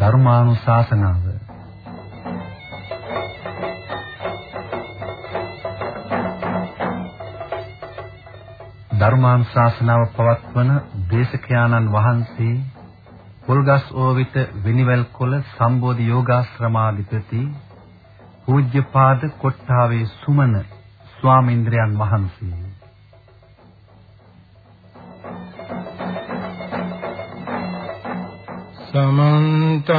ධර්මානුශාසනාව. ධර්මානුශාසනාව පවත්වන දේශකයාණන් වහන්සේ පොල්ගස් ඕවිත විනිවැල් කොළ සම්බෝධි යෝගාශ්‍රමාධිපති පූජ්‍යපාද කොට්ටාවේ සුමන ස්වාමීන්ද්‍රයන් වහන්සේ. සමන්ත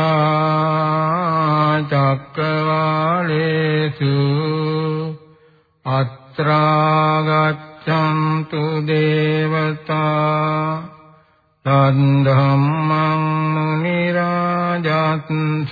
චක්කවාලේසු අත්‍රා ගච්ඡන්තු දේවතා තන්ධම්මං මුනි රාජත්ස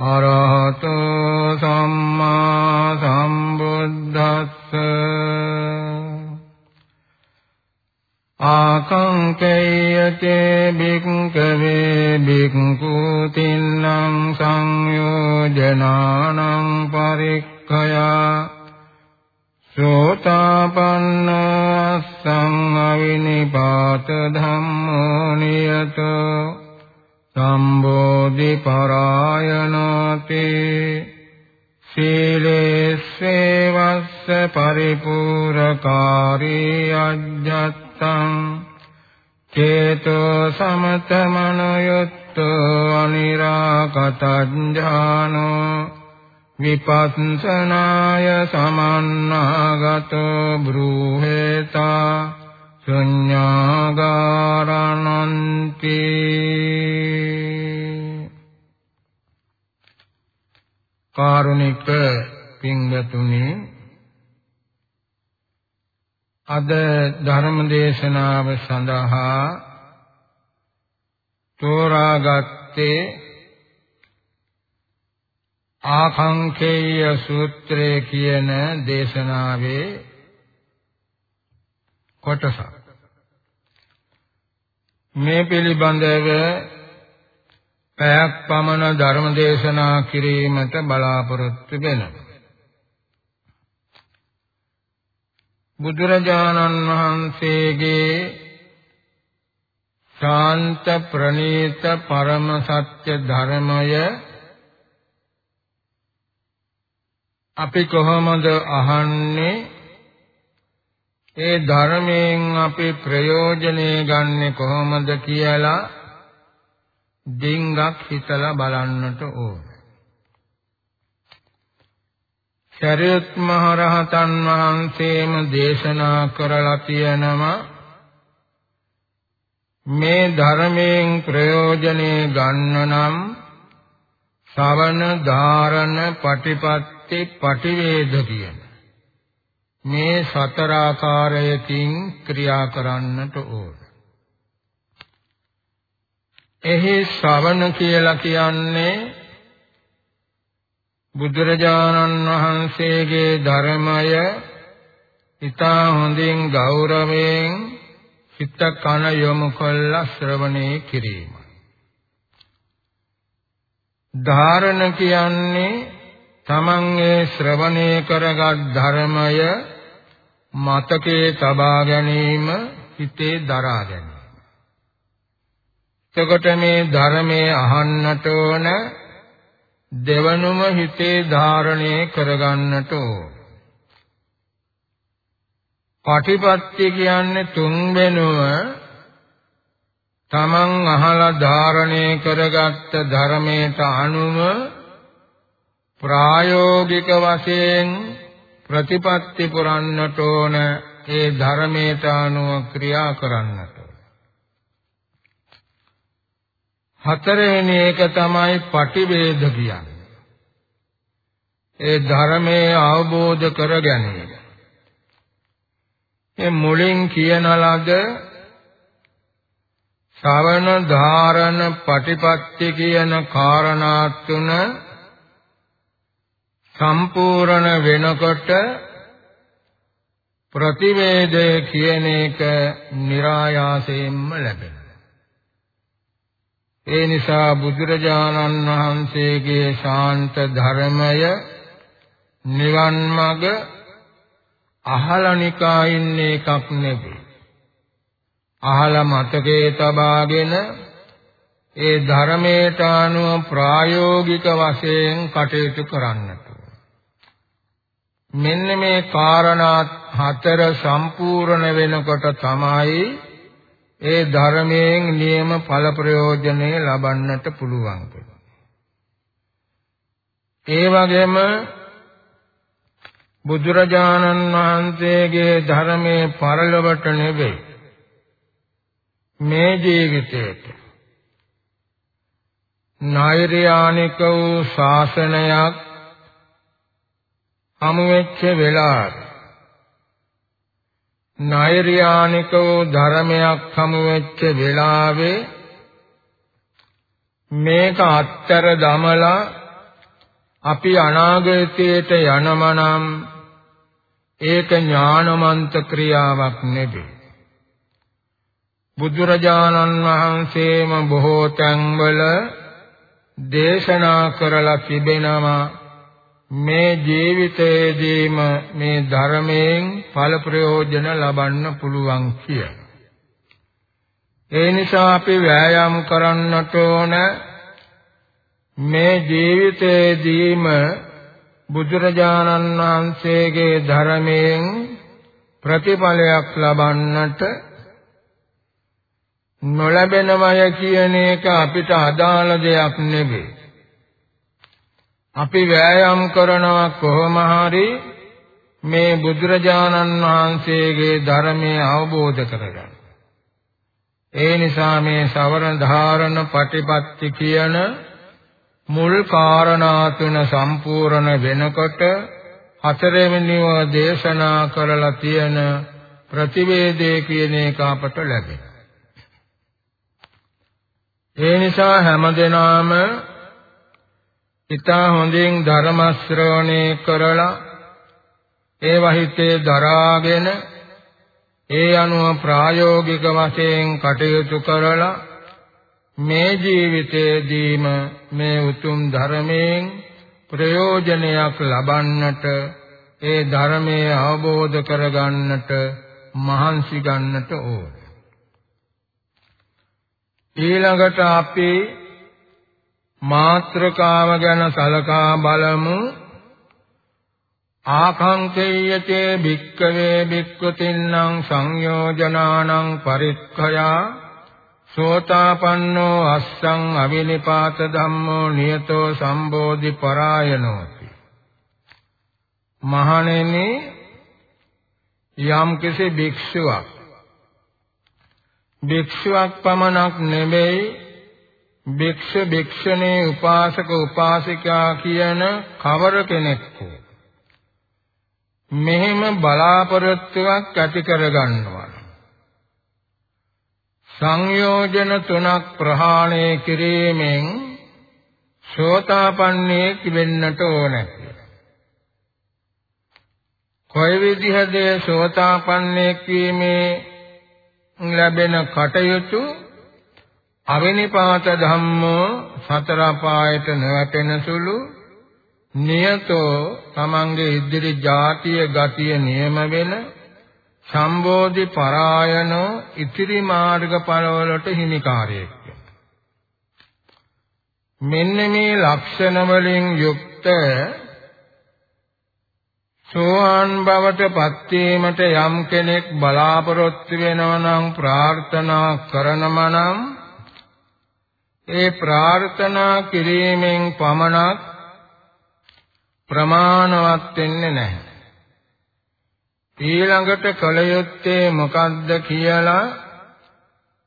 අරහතෝ සම්මා සම්බුද්දස්ස ආකංකේයතේ බික්කවේ බික්ඛු තින්නම් සංයෝජනානං පරික්ඛයා සෝතාපන්න අස්සං අවිනිපාත ධම්මෝ නියත සම්බෝධි පරායනාති සීලේස්සේවස්ස පරිපූර්ණකාරී අජ්ජත්තං චේතෝ සමතමනයුත්තෝ අනිරාකතඥානෝ විපස්සනාය සමන්නාගතෝ බ්‍රූහෙතා ශුඤ්ඤාගාරණන්ති කාරුණික පින්වතුනි අද ධර්ම දේශනාව සඳහා තෝරාගත්තේ ආකාංකේය සූත්‍රය කියන දේශනාවේ කොටසක්. මේ පිළිබඳව පැයක් පමණ ධර්ම දේශනා කිරීමට බලාපොරොත්තු වෙනවා බුදුරජාණන් වහන්සේගේ ශාන්ත ප්‍රණීත පරම සත්‍ය ධර්මය අපි කොහොමද අහන්නේ? ඒ ධර්මයෙන් අපි ප්‍රයෝජනෙ ගන්නෙ කොහොමද කියලා ඩිංගක් හිතලා බලන්නට ඕන. ශරීරත් මහ රහතන් වහන්සේම දේශනා කරලා තියෙනවා මේ ධර්මයෙන් ප්‍රයෝජනෙ ගන්න නම් ශ්‍රවණ ධාරණ පටිපත් ඇත්තේ පටිවේද කියන මේ සතර ආකාරයකින් ක්‍රියා කරන්නට ඕන. එහි ශ්‍රවණ කියලා කියන්නේ බුදුරජාණන් වහන්සේගේ ධර්මය ඊතා හොඳින් ගෞරවයෙන් හිත කන යොමු කළ ශ්‍රවණය කිරීම. ධාරණ කියන්නේ තමන් ඒ ශ්‍රවණය කරගත් ධර්මය මතකේ තබා ගැනීම හිතේ දරා ගැනීම. එතකොට මේ ධර්මයේ අහන්නට ඕන දෙවනුම හිතේ ධාරණය කරගන්නට ඕන. පටිපත්‍ය කියන්නේ තුන්වෙනුව තමන් අහලා ධාරණය කරගත්ත ධර්මයට අනුව ප්‍රායෝගික වශයෙන් ප්‍රතිපත්ති පුරන්නට ඕන ඒ ධර්මයට අනුව ක්‍රියා කරන්නට හතරවෙනි එක තමයි පටිවේද කියන්නේ. ඒ ධර්මයේ අවබෝධ කර ගැනීම. මේ මුලින් කියන ලද ශ්‍රවණ ධාරණ පටිපත්ති කියන කාරණා තුන සම්පූර්ණ වෙනකොට ප්‍රතිවේදය කියන එක નિરાයාසයෙන්ම ලැබෙනවා. ඒ නිසා බුදුරජාණන් වහන්සේගේ ශාන්ත ධර්මය නිවන් මඟ අහලනිකා ඉන්නේ එකක් නෙවෙයි. අහල මතකේ තබාගෙන ඒ ධර්මයට අනුව ප්‍රායෝගික වශයෙන් කටයුතු කරන්නට මෙන්න මේ කාරණා හතර සම්පූර්ණ වෙනකොට තමයි ඒ ධර්මයෙන් නියම ඵල ප්‍රයෝජනෙ ලබන්නට පුළුවන්. ඒ වගේම බුදුරජාණන් වහන්සේගේ ධර්මයේ පරලොවට නෙවෙයි. මේ ජීවිතේට නෛර්යානික වූ ශාසනයක් හමු වෙච්ච වෙලාවේ නෛර්යානික වූ ධර්මයක් හමු වෙච්ච වෙලාවේ මේක අත්තර දමලා අපි අනාගතයට යනමනම් ඒක ඥානමන්ත ක්‍රියාවක් නෙවේ. බුදුරජාණන් වහන්සේම බොහෝ තැන්වල දේශනා කරලා තිබෙනවා මේ ජීවිතයේදීම මේ ධර්මයෙන් ඵල ප්‍රයෝජන ලබන්න පුළුවන් කිය. ඒ නිසා අපි වෑයම් කරන්නට ඕන මේ ජීවිතයේදීම බුදුරජාණන් වහන්සේගේ ධර්මයෙන් ප්‍රතිඵලයක් ලබන්නට නොලැබෙනවය කියන එක අපිට අදාළ දෙයක් නෙවෙයි. අපි වෑයම් කරනවා කොහොම හරි මේ බුදුරජාණන් වහන්සේගේ ධර්මය අවබෝධ කරගන්න. ඒ නිසා මේ සවරණ ධාරණ පටිපත්ති කියන මුල් කාරණා තුන සම්පූර්ණ වෙනකොට හතරවෙනිව දේශනා කරලා තියෙන ප්‍රතිවේදයේ කියන එක අපට ලැබෙනවා. ඒ නිසා හැමදෙනාම ඊතා හොඳින් ධර්ම ශ්‍රවණය කරලා ඒ වහිතේ දරාගෙන ඒ අනුව ප්‍රායෝගික වශයෙන් කටයුතු කරලා මේ ජීවිතයේදීම මේ උතුම් ධර්මයෙන් ප්‍රයෝජනයක් ලබන්නට ඒ ධර්මයේ අවබෝධ කරගන්නට මහන්සි ගන්නට ඕන. ඊළඟට අපි මාත්‍රකාව ගැන සලකා බලමු. ආකාංකේයතේ භික්කවේ භික්ඛුතින්නම් සංයෝජනානං පරික්ඛයා. සෝතාපන්නෝ අස්සං අවිනිපාත ධම්මෝ නියතෝ සම්බෝධි පරායනෝති. මහණෙනි යම් කිසි භික්ෂුවක් භික්ෂුවක් පමණක් නෙමෙයි භික්ෂ භික්ෂුණී උපාසක උපාසිකා කියන කවර කෙනෙක් මෙහෙම බලාපොරොත්තුවක් ඇති කරගන්නවා. සංයෝජන තුනක් ප්‍රහාණය කිරීමෙන් සෝතාපන්නයෙක් වෙන්නට ඕනේ. කොයි විදිහද සෝතාපන්නයෙක් වීමේ ලැබෙන කටයුතු? අවිනිපාත ධම්මෝ සතර පායට නැවැටෙන සුළු නියතෝ තමන්ගේ ඉදිරි ಜಾතිය ගතිය නියම වෙන සම්බෝධි පරායනෝ ඉතිරි මාර්ගඵලවලට හිමිකාරයෙක්. මෙන්න මේ ලක්ෂණ වලින් යුක්ත සෝවාන් බවට පත් වීමට යම් කෙනෙක් බලාපොරොත්තු වෙනවා නම් ප්‍රාර්ථනා කරනම නම් ඒ ප්‍රාර්ථනා කිරීමෙන් පමණක් ප්‍රමාණවත් වෙන්නේ නැහැ. ඊළඟට කල යුත්තේ මොකද්ද කියලා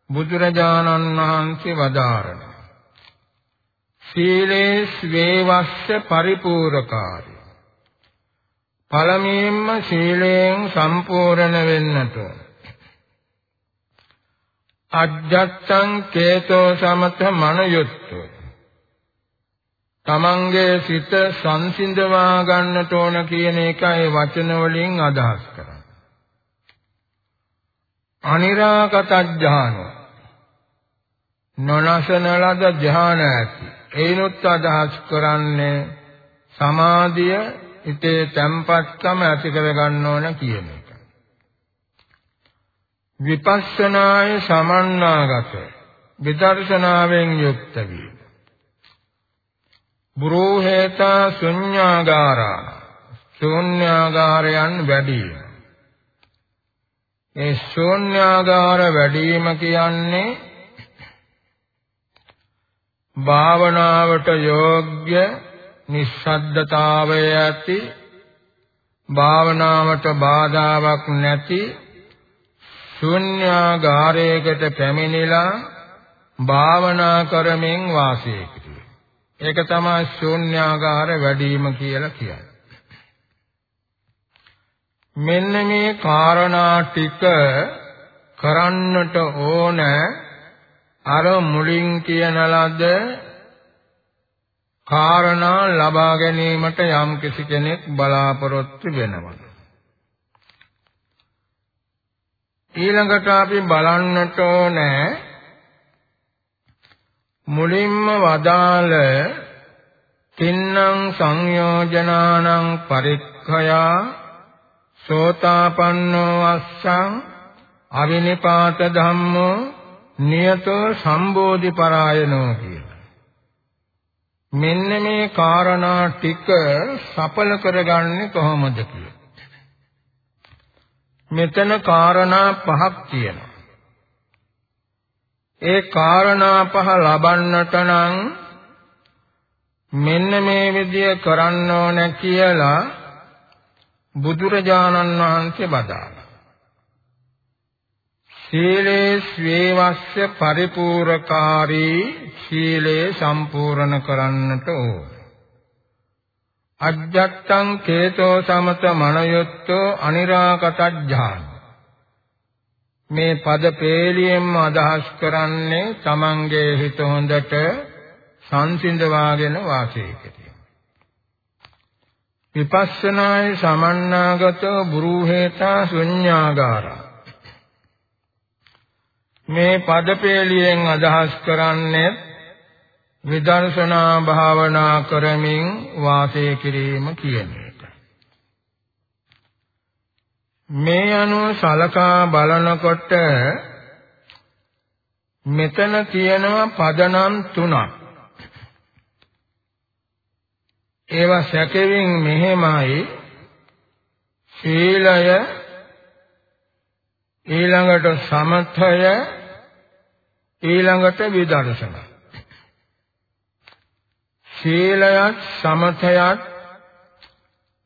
බුදුරජාණන් වහන්සේ වදාරනවා. සීලේ ස්වේවස්ස පරිපූර්ණකාරී. පළමුවෙන්ම සීලයෙන් සම්පූර්ණ වෙන්නට අජ්ජත්තං කේතෝ සමත මනයුත්තෝ තමන්ගේ සිත සංසිඳවා ගන්නට ඕන කියන එකයි වචන වලින් අදහස් කරන්නේ. අනිරාගත ඥාන නොනසන ලද ඥාන ඇති. ඒනොත් අදහස් කරන්නේ සමාධිය හිතේ තැම්පත්කම ඇති කර ගන්න ඕන කියන එක. විපස්සනාය සමන්නාගත විදර්ශනාවෙන් යුක්ත වීම. බුරෝහේතා ශුන්‍යාගාරා ශුන්‍යාගාරයන් වැඩි ඒ ශුන්‍යාගාර වැඩිම කියන්නේ භාවනාවට යෝග්‍ය නිස්සද්දතාවය ඇති භාවනාවට බාධාවක් නැති ශුන්‍යාගාරයකට පැමිණිලා භාවනා කරමින් වාසය ඒක තමයි ශූන්‍යාගාර වැඩිම කියලා කියන්නේ. මෙන්න මේ කාරණා ටික කරන්නට ඕන අර මුලින් කියන ලද කාරණා ලබා ගැනීමට යම් කිසි කෙනෙක් බලාපොරොත්තු වෙනවා. ඊළඟට අපි බලන්නට ඕනේ මුලින්ම වදාළ තින්නම් සංයෝජනානං පරික්ඛයා සෝතාපන්නෝ අස්සං අවිනිපාත ධම්මෝ නියතෝ සම්බෝධි පරායනෝ කියලා. මෙන්න මේ කාරණා ටික සඵල කරගන්නේ කොහොමද කියලා. මෙතන කාරණා පහක් තියෙනවා. ඒ කාරණා පහ ලබන්නට නම් මෙන්න මේ විදිය කරන්න ඕන කියලා බුදුරජාණන් වහන්සේ බදාලා. සීලේ ස්වේවස්ස පරිපූර්ණකාරී සීලේ සම්පූර්ණ කරන්නට ඕන. අජ්ජත්තං කේතෝ සමත මනයොත්තෝ අනිරාකතඥාන මේ පද පේලියෙන්ම අදහස් කරන්නේ තමන්ගේ හිත හොඳට සංසිඳවාගෙන වාසය කිරීම. විපස්සනාය සමන්නාගතෝ බුරුහෙතා ශුඤ්ඤාගාරා මේ පද පේලියෙන් අදහස් කරන්නේ විදර්ශනා භාවනා කරමින් වාසය කිරීම කියන එක. මේ අනුව සලකා බලනකොට මෙතන තියෙනවා පදනම් තුනක්. ඒවා සැකෙමින් මෙහෙමයි සීලය ඊළඟට සමථය ඊළඟට විදර්ශන සීලයත් සමථයත්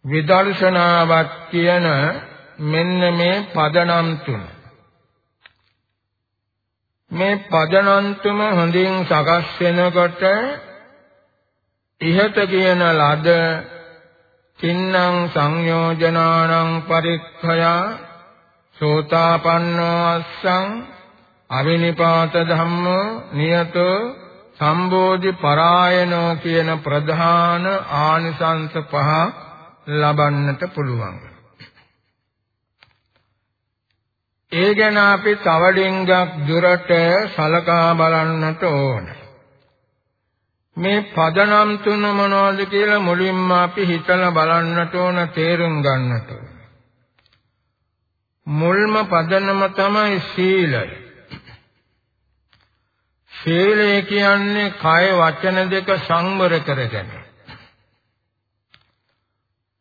විදර්ශනාවත් කියන මෙන්න මේ පදනම් තුන. මේ පදනම් තුන හොඳින් සකස් වෙනකොට ඉහත කියන ලද තින්නම් සංයෝජනානං පරික්ඛයා සෝතාපන්නෝ අස්සං අවිනිපාත ධම්මෝ නියතෝ සම්බෝධි පරායනෝ කියන ප්‍රධාන ආනිසංස පහ ලබන්නට පුළුවන්. ඒ ගැන අපි තව ඩිංගක් දුරට සලකා බලන්නට ඕන. මේ පදනම් තුන මොනවද කියලා මුලින්ම අපි හිතලා බලන්නට ඕන තේරුම් ගන්නට ඕන. මුල්ම පදනම තමයි සීලය. සීලය කියන්නේ කය වචන දෙක සංවර කරගන්න.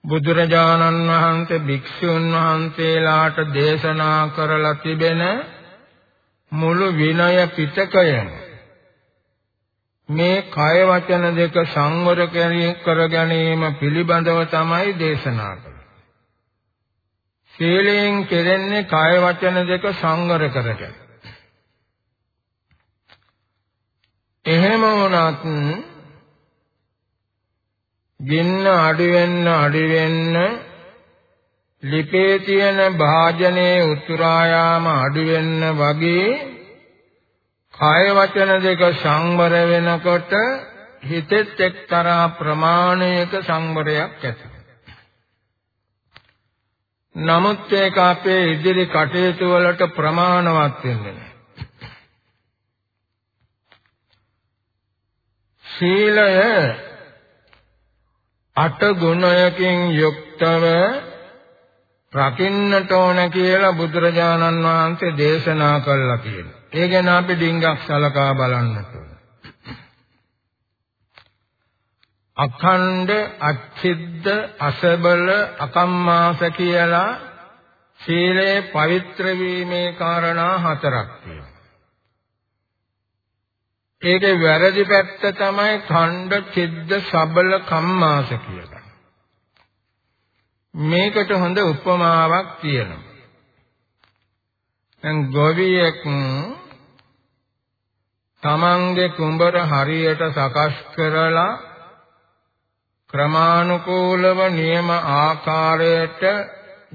බුදුරජාණන් වහන්සේ භික්ෂුන් වහන්සේලාට දේශනා කරලා තිබෙන මුළු විනය පිටකයම මේ කය වචන දෙක සංවර කර ගැනීම පිළිබඳව තමයි දේශනා කළේ. සීලයෙන් කෙරෙන්නේ කය වචන දෙක සංවර කරගෙන. එහෙම වුණත් ගින්න අඩි වෙන්න අඩි වෙන්න ලිපේ තියෙන භාජනයේ උතුරායාම අඩි වෙන්න වගේ කාය වචන දෙක සංවර වෙනකොට හිතෙත් එක්තරා ප්‍රමාණයක සංවරයක් ඇති. නමුත් ඒක අපේ ඉදිරි කටයුතු වලට ප්‍රමාණවත් වෙන්නේ සීලය අට ගුණයකින් යුක්තව රකින්නට ඕන කියලා බුදුරජාණන් වහන්සේ දේශනා කළා කියලා. ඒ ගැන අපි ඩිංගක් සලකා බලන්නට ඕන. අඛණ්ඩ අච්ඡිද්ද අසබල අකම්මාස කියලා සීලේ පවිත්‍ර වීමේ කාරණා හතරක් තියෙනවා. ඒකේ වැරදි පැත්ත තමයි ඛණ්ඩ චිද්ද සබල කම්මාස කියලා. මේකට හොඳ උපමාවක් තියෙනවා. දැන් ගොවියෙක් තමන්ගේ කුඹර හරියට සකස් කරලා ක්‍රමානුකූලව නියම ආකාරයට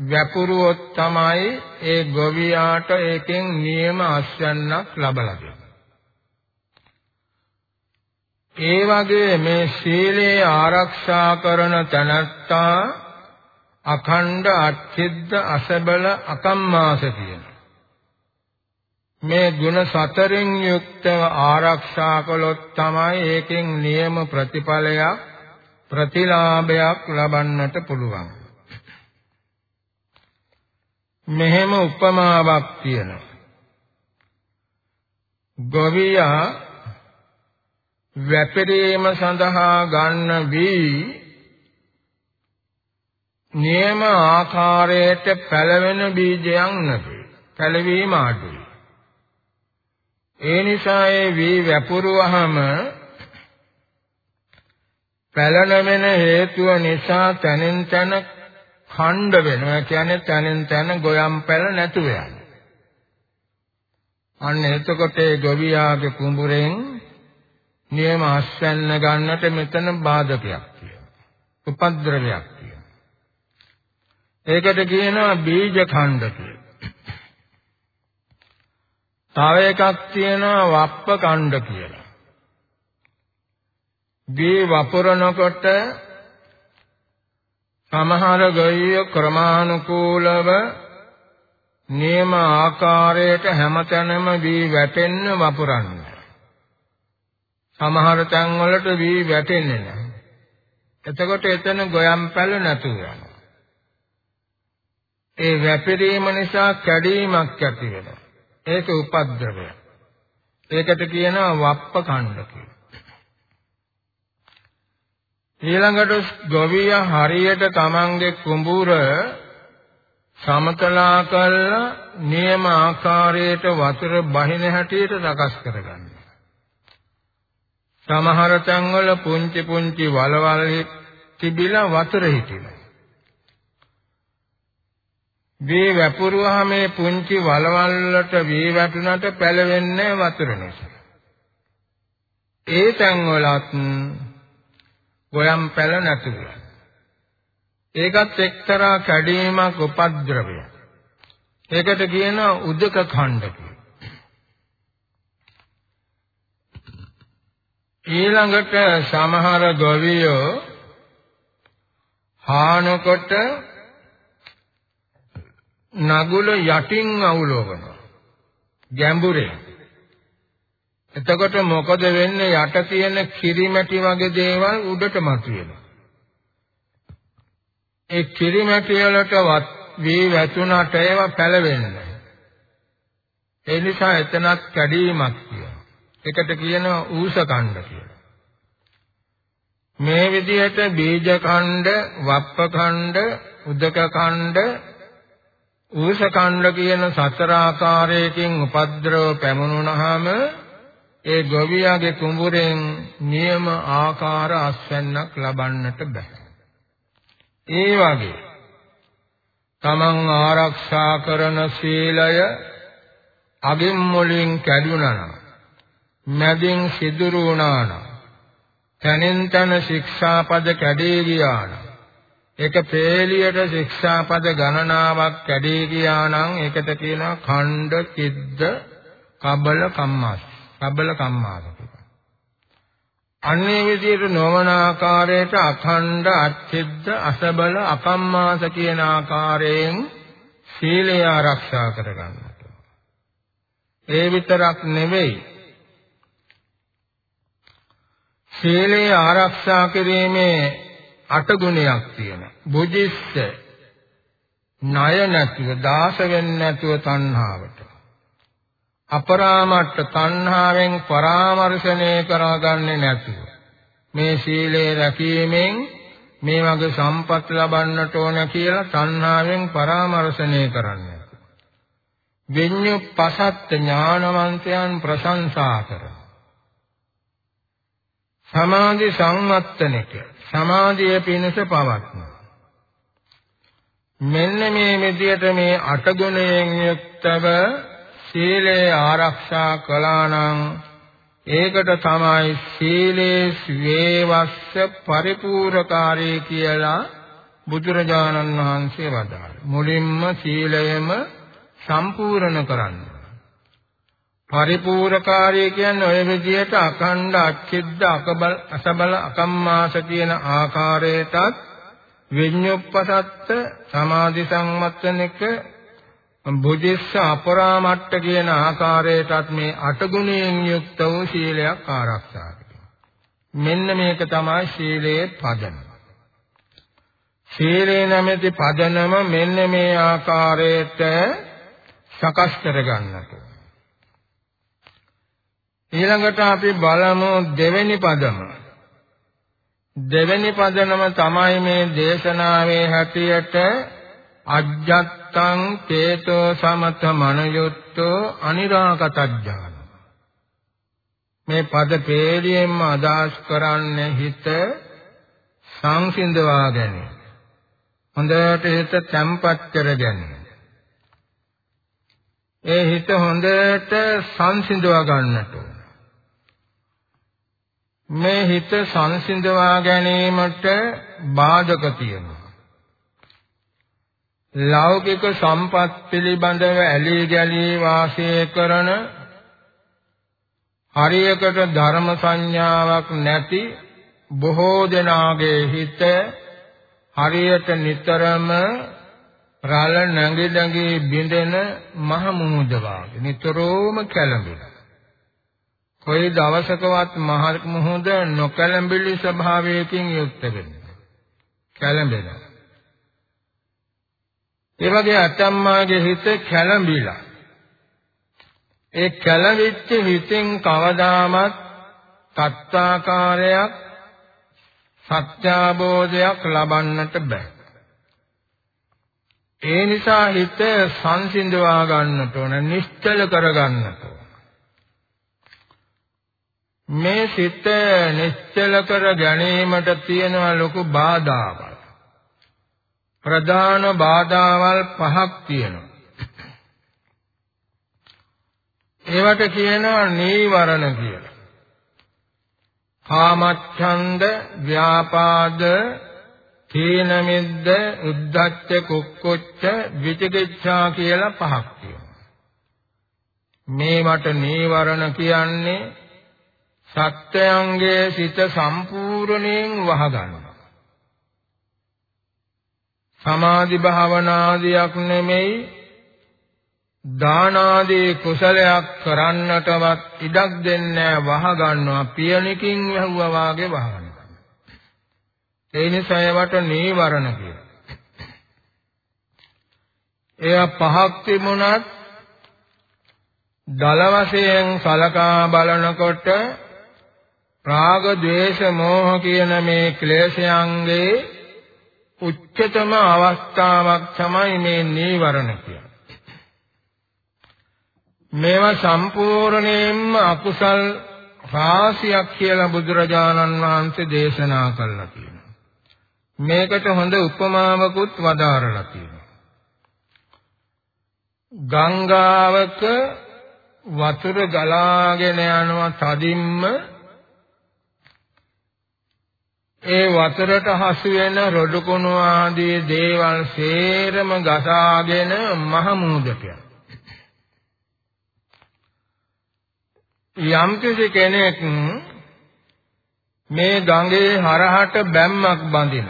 වැපුරුවොත් තමයි ඒ ගොවියාට ඒකෙන් නියම අස්වැන්නක් ලබලා දෙන්නේ. ඒ වගේ මේ සීලේ ආරක්ෂා කරන තැනැත්තා අඛණ්ඩ අච්චිද්ද අසබල අකම්මාස කියන. මේ ගුණ සතරෙන් යුක්තව ආරක්ෂා කළොත් තමයි ඒකෙන් නියම ප්‍රතිඵලයක් ප්‍රතිලාභයක් ලබන්නට පුළුවන්. මෙහෙම උපමාවක් තියෙනවා. ගොවියා වැපිරීම සඳහා ගන්න වී නියම ආකාරයට පැලවෙන බීජයක් නැති. පැලවීම අඩුයි. ඒ නිසා ඒ වී වැපුරුවහම පැලන වෙන හේතුව නිසා තනින් තන ඛණ්ඩ වෙනවා. කියන්නේ තනින් තන ගොයම් පැල නැතුව යනවා. අන්න එතකොට ඒ ගොවියාගේ කුඹුරෙන් නියම අස්වැන්න ගන්නට මෙතන බාධකයක් තියෙනවා. උපද්ද්‍රවයක් තියෙනවා. ඒකට කියනවා බීජ ඛණ්ඩ කියලා. තව එකක් තියෙනවා වප්ප ඛණ්ඩ කියලා. දී වපුරනකොට සමහර ගොයිය ක්‍රමානුකූලව නියම ආකාරයට හැමතැනම දී වැටෙන්න වපුරන්නේ. සමහර තැන් වලට වී වැටෙන්නේ නැහැ. එතකොට එතන ගොයම් පැල නැතුව යනවා. ඒ වැපිරීම නිසා කැඩීමක් ඇති වෙනවා. ඒක උපද්ද්‍රවය. ඒකට කියනවා වප්ප කණ්ඩ කියලා. ඊළඟට ගොවිය හරියට තමන්ගේ කුඹුර සමතලා කරලා නියම ආකාරයට වතුර බහින හැටියට සකස් කරගන්නවා. සමහර තැන්වල පුංචි පුංචි වලවල් තිබිලා වතුර හිටිනවා. වී වැපුරුවාම මේ පුංචි වලවල් වලට වී වැටුණට පැලවෙන්නේ වතුර නිසා. ඒ තැන්වලත් ගොයම් පැල නැතුව. ඒකත් එක්තරා කැඩීමක් උපද්ද්‍රවයක්. ඒකට කියනවා උදක ඛණ්ඩ කියලා. ඊළඟට සමහර ගොවියෝ හානකොට නගුල යටින් අවුලවනවා. ගැඹුරේ. එතකොට මොකද වෙන්නේ? යට තියෙන කිරිමැටි වගේ දේවල් උඩට මතුවෙනවා. ඒ කිරිමැටි වලට වී වැතුණට ඒවා පැලවෙන්නේ ඒ නිසා එතනත් කැඩීමක් තියෙනවා එකට කියනවා ඌස කණ්ඩ කියලා. මේ විදිහට බීජ කණ්ඩ, වප්ප කණ්ඩ, උදක කණ්ඩ, ඌස කණ්ඩ කියන සතර ආකාරයකින් උපද්‍රව පැමුණුනහම ඒ ගොවියාගේ කුඹුරෙන් නියම ආකාර අස්වැන්නක් ලබන්නට බෑ. ඒ වගේ තමන් ආරක්ෂා කරන සීලය අගින් මුලින් කැඩුනා නම් මැදින් සිදුරු වුණා නම් තනින් තන ශික්ෂාපද කැඩී ගියා නම් ඒක පේලියට ශික්ෂාපද ගණනාවක් කැඩී ගියා නම් ඒකට කියනවා ඛණ්ඩ චිද්ද කබල කම්මාස කබල කම්මාස අන්නේ විදිහට නොවන ආකාරයට අඛණ්ඩ අච්චිද්ද අසබල අකම්මාස කියන ආකාරයෙන් සීලය ආරක්ෂා කරගන්නට. ඒ විතරක් නෙවෙයි සීලය ආරක්ෂා කිරීමේ අටගුණයක් තියෙනවා. බුද්ධිස්ස ණය නැතුව දාස වෙන්නේ නැතුව තණ්හාවට. අපරාමට්ට තණ්හාවෙන් පරාමර්ශණය කරගන්නේ නැතුව. මේ සීලය රැකීමෙන් මේ වගේ සම්පත් ලබන්නට ඕන කියලා තණ්හාවෙන් පරාමර්ශණය කරන්නේ. විඤ්ඤුප්පසත් ඥානවන්තයන් ප්‍රශංසා කරනවා. සමාධි සංවත්තනික. සමාධිය පිණිස පවත්නවා. මෙන්න මේ විදියට මේ අටගුණයෙන් යුක්තව සීලය ආරක්ෂා කළා නම් ඒකට තමයි සීලේ වේවස්ස පරිපූර්ණකාරී කියලා බුදුරජාණන් වහන්සේ වදාළා. මුලින්ම සීලයම සම්පූර්ණ කරන්න. පරිපූර්ණකාරී කියන්නේ ඔය විදිහට අඛණ්ඩ අච්චිද්ද අකබල අසබල අකම්මාස කියන ආකාරයටත් විඤ්ඤුප්පසත්ත සමාධි සම්මත්තනික බුද්ධස්ස අපරාමට්ට කියන ආකාරයටත් මේ අටගුණයෙන් යුක්ත වූ සීලයක් ආරක්ෂා මෙන්න මේක තමයි සීලයේ පදනම. සීලේ නැමැති පදනම මෙන්න මේ ආකාරයට සකස් කරගන්නට. ඊළඟට අපි බලමු දෙවෙනි පදම. දෙවෙනි පදනම තමයි මේ දේශනාවේ හැටියට අජ්ජත්තං චේතෝ සමත මනයුත්තෝ අනිරාගතඥාන. මේ පද පේළියෙන්ම අදහස් කරන්නේ හිත සංසිඳවා ගැනීම. හොඳට හිත තැම්පත් කර ගැනීම. ඒ හිත හොඳට සංසිඳවා ගන්නට ඕන. මේ හිත සංසිඳවා ගැනීමට බාධක තියෙනවා. ලෞකික සම්පත් පිළිබඳව ඇලී ගැලී වාසය කරන හරියකට ධර්ම සංඥාවක් නැති බොහෝ දෙනාගේ හිත හරියට නිතරම රළ නැඟි නැඟි බිඳෙන මහ මුහුද වාගේ නිතරම කැළඹෙනවා කොයි දවසකවත් මහ මුහුද නොකැළඹිලි ස්වභාවයකින් යුක්ත වෙන්නේ. කැළඹෙනවා. ඒ වගේ අතම්මාගේ හිත කැළඹිලා. ඒ කැළඹිච්ච හිතෙන් කවදාමත් තත්ත්වාකාරයක් සත්‍යාබෝධයක් ලබන්නට බෑ. ඒ නිසා හිත සංසිඳවා ගන්නට ඕන, නිශ්චල කර ගන්නට ඕන. මේ සිත නිශ්චල කර ගැනීමට තියෙන ලොකු බාධාවල්. ප්‍රධාන බාධාවල් පහක් තියෙනවා. ඒවට කියනවා නීවරණ කියලා. කාමච්ඡන්ද ව්‍යාපාද තීන මිද්ද උද්ධච්ච කුක්කුච්ච විචිකිච්ඡා කියලා පහක් තියෙනවා. මේවට නීවරණ කියන්නේ සත්‍යයන්ගේ සිත සම්පූර්ණයෙන් වහගන්නවා. සමාධි භාවනාදියක් නෙමෙයි දානාදී කුසලයක් කරන්නටවත් ඉඩක් දෙන්නේ වහගන්නවා පියණකින් වැහුවා වාගේ වහගන්නවා. ඒ නිසා ඒවට නීවරණ කියනවා. එය පහක් තිබුණත් දල වශයෙන් සලකා බලනකොට රාග, ద్వේෂ, මෝහ කියන මේ ක්ලේශයන්ගේ උච්චතම අවස්ථාවක් තමයි මේ නීවරණ කියන්නේ. මේවා සම්පූර්ණයෙන්ම අකුසල් රාශියක් කියලා බුදුරජාණන් වහන්සේ දේශනා කළා කියනවා. මේකට හොඳ උපමාවකුත් වදාරලා තියෙනවා. ගංගාවක වතුර ගලාගෙන යනවා තදින්ම ඒ වතුරට හසු වෙන රොඩු කුණු ආදී දේවල් සේරම ගසාගෙන මහ මුහුදට යම් කෙනෙක් මේ ගඟේ හරහට බැම්මක් බඳින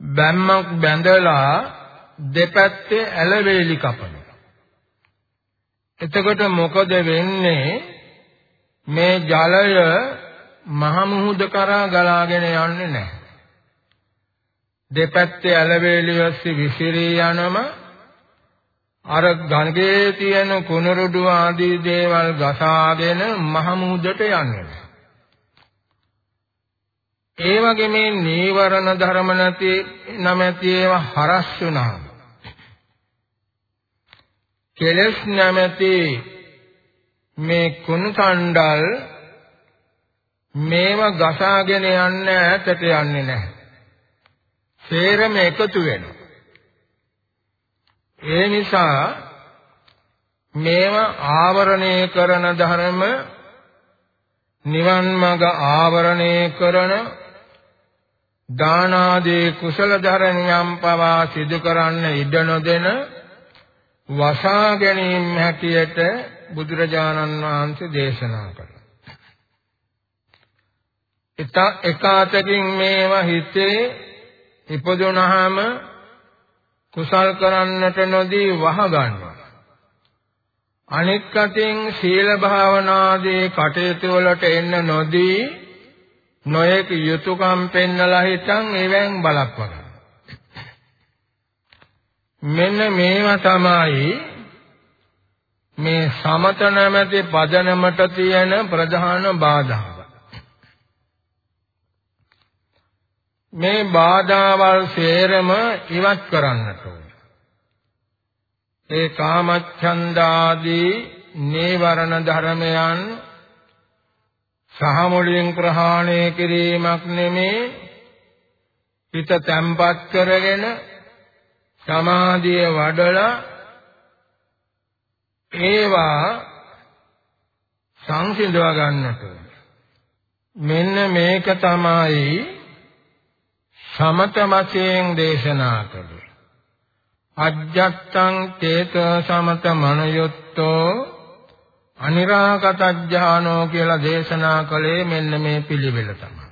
බැම්මක් බැඳලා දෙපැත්තේ ඇලවේලි කපන එතකොට මොකද වෙන්නේ? මේ ජලය මහ මුහුද කරා ගලාගෙන යන්නේ නැහැ. දෙපැත්තේ ඇලවේලි ඔස්සේ විසිරී යනම අර ගඟේ තියෙන කුණරුඩු ආදී දේවල් ගසාගෙන මහ මුහුදට යන්නේ. ඒ වගේ මේ නීවරණ ධර්ම නැති නැමැති ඒවා හරස් වුණාම කෙලස් නැමැති මේ කුණු කණ්ඩල් මේව ගසාගෙන යන්න ඈතට යන්නේ නැහැ. සේරම එකතු වෙනවා. ඒ නිසා මේව ආවරණය කරන ධර්ම නිවන් මඟ ආවරණය කරන දාන ආදී කුසල ධර්මයන් පවා සිදු කරන්න ඉඩ නොදෙන වසා ගැනීම හැටියට බුදුරජාණන් වහන්සේ දේශනා කළා. එක අතකින් මේවා හිතේ ඉපදුනහම කුසල් කරන්නට නොදී වහ ගන්නවා. අනෙක් අතින් සීල භාවනාදී කටයුතු වලට එන්න නොදී නොයෙක් යුතුයකම් පෙන්නලා හිටන් එවෙන් බලප්පගන්න. මෙන්න මේවා තමයි මේ සමත නැමැති පදනමට තියෙන ප්‍රධාන බාධා. මේ බාධාවල් සේරම ඉවත් කරන්නට ඕන. ඒ කාමච්ඡන්දාදී නීවරණ ධර්මයන් සහ මුලින් ප්‍රහාණය කිරීමක් නෙමේ හිත තැම්පත් කරගෙන සමාධිය වඩලා ඒවා සංසිඳව ගන්නට මෙන්න මේක තමයි සමත වශයෙන් දේශනා කළේ. අජ්ජත්තං චේත සමත මනයොත්තෝ අනිරාගතඥානෝ කියලා දේශනා කළේ මෙන්න මේ පිළිවෙල තමයි.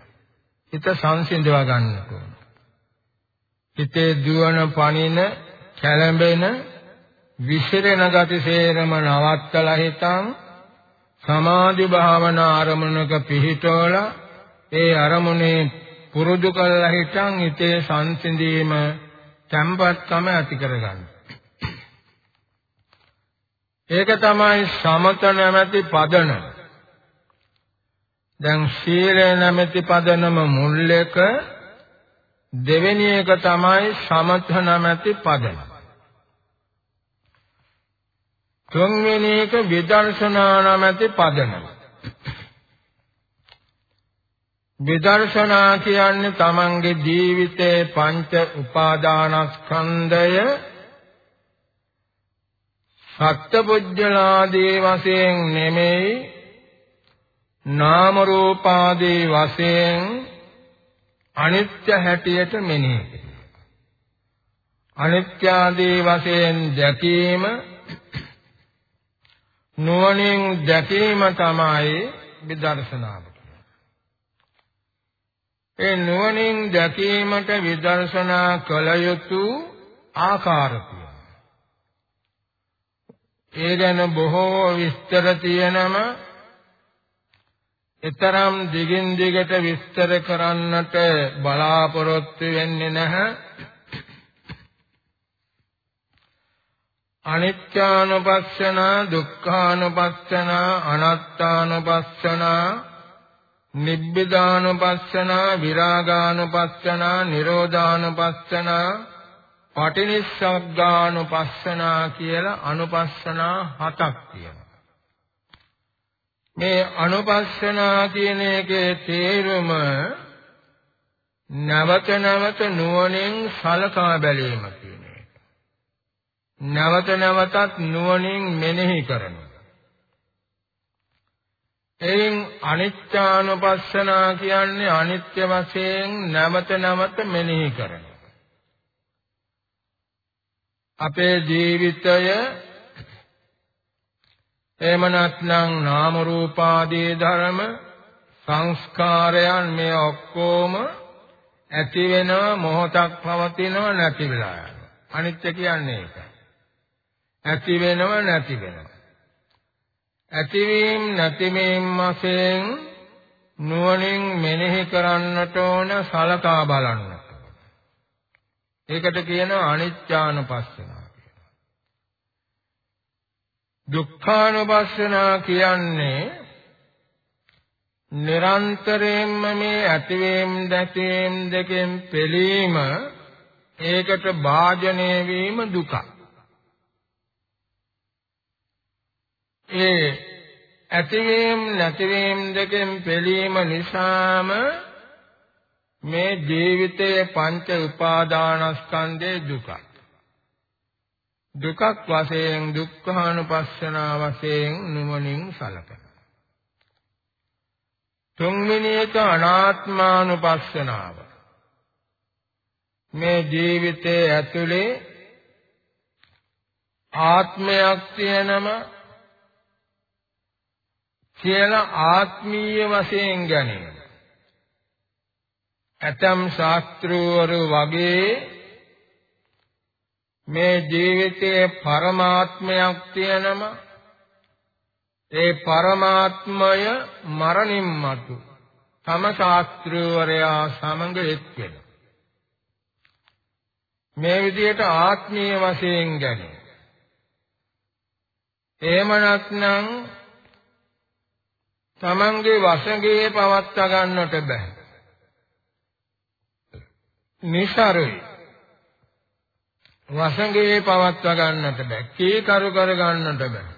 හිත සංසිඳව ගන්නට ඕන. හිතේ දුවන පණින කැළඹෙන විසිරෙන ගති සේරම නවත්තලා හිතන් සමාධි භාවනා අරමුණක පිහිටවලා ඒ අරමුණේ පුරුදු කරලා හිටන් හිතේ සංසිඳීම tempatකම ඇති කරගන්න. ඒක තමයි සමත නැමැති පදනම. දැන් සීලය නැමැති පදනම මුල් එක දෙවෙනි එක තමයි සමත නැමැති පදනම. තුන්වෙනි එක විදර්ශනා නැමැති පදනම. විදර්ශනා කියන්නේ තමන්ගේ ජීවිතේ පංච උපාදානස්කන්ධය සත්පුජ්‍යලාදී වශයෙන් නෙමෙයි නාම රූපාදී වශයෙන් අනිත්‍ය හැටියට මෙනෙහි කිරීම. අනිත්‍ය ආදී වශයෙන් දැකීම නුවණින් දැකීම තමයි විදර්ශනාව. ඒ නුවණින් දැකීමට විදර්ශනා කළ යුතු ආකාරය ඒ ගැන බොහෝ විස්තර තියෙනම ඊතරම් දිගින් දිගට විස්තර කරන්නට බලාපොරොත්තු වෙන්නේ නැහැ. අනිත්‍යානුපස්සන දුක්ඛානුපස්සන අනාත්තානුපස්සන නිබ්බිදානුපස්සනා විරාගානුපස්සනා නිරෝධානුපස්සනා පටිනිස්සග්ගානුපස්සනා කියලා අනුපස්සනා හතක් තියෙනවා. මේ අනුපස්සනා කියන එකේ තේරුම නැවත නැවත නුවණින් සලකා බැලීම කියන එක. නැවත නැවතත් නුවණින් මෙනෙහි කරනවා. එයින් අනිත්‍යානුපස්සනා කියන්නේ අනිත්‍ය වශයෙන් නැවත නැවත මෙනෙහි කරනවා. අපේ ජීවිතය එහෙම නැත්නම් නාම රූපාදී ධර්ම සංස්කාරයන් මේ ඔක්කොම ඇති වෙනව මොහොතක් පවතිනව නැති වෙලා යනවා. අනිත්‍ය කියන්නේ ඒකයි. ඇති වෙනව නැති වෙනව. ඇතිවීම නැතිවීම වශයෙන් නුවණින් මෙනෙහි කරන්නට ඕන සලකා බලන්නට. ඒකට කියනවා අනිත්‍යානුපස්සනා කියලා. දුක්ඛානුපස්සනා කියන්නේ නිරන්තරයෙන්ම මේ ඇතිවීම දැකීම දෙකෙන් පෙළීම ඒකට භාජනය වීම දුකක්. ඒ ඇතිවීම නැතිවීම දෙකෙන් පෙළීම නිසාම මේ ජීවිතයේ පංච උපාදානස්කන්ධේ දුකක්. දුකක් වශයෙන් දුක්ඛානුපස්සනා වශයෙන් නුවණින් සලකන. තුන්වෙනි එක අනාත්මානුපස්සනාව. මේ ජීවිතයේ ඇතුලේ ආත්මයක් තියෙනම කියලා ආත්මීය වශයෙන් ගැනීම. ඇතම් ශාස්ත්‍රවරු වගේ මේ ජීවිතයේ පරමාත්මයක් තියෙනම ඒ පරමාත්මය මරණින් මතු තම ශාස්ත්‍රවරයා සමග එක් වෙන මේ විදිහට ආත්මීය වශයෙන් ගැනීම එහෙම නැත්නම් තමන්ගේ වශයෙන් පවත්වා ගන්නට බෑ. නිසරුයි. වශයෙන් පවත්වා ගන්නට බෑ. කීකරු කර ගන්නට බෑ.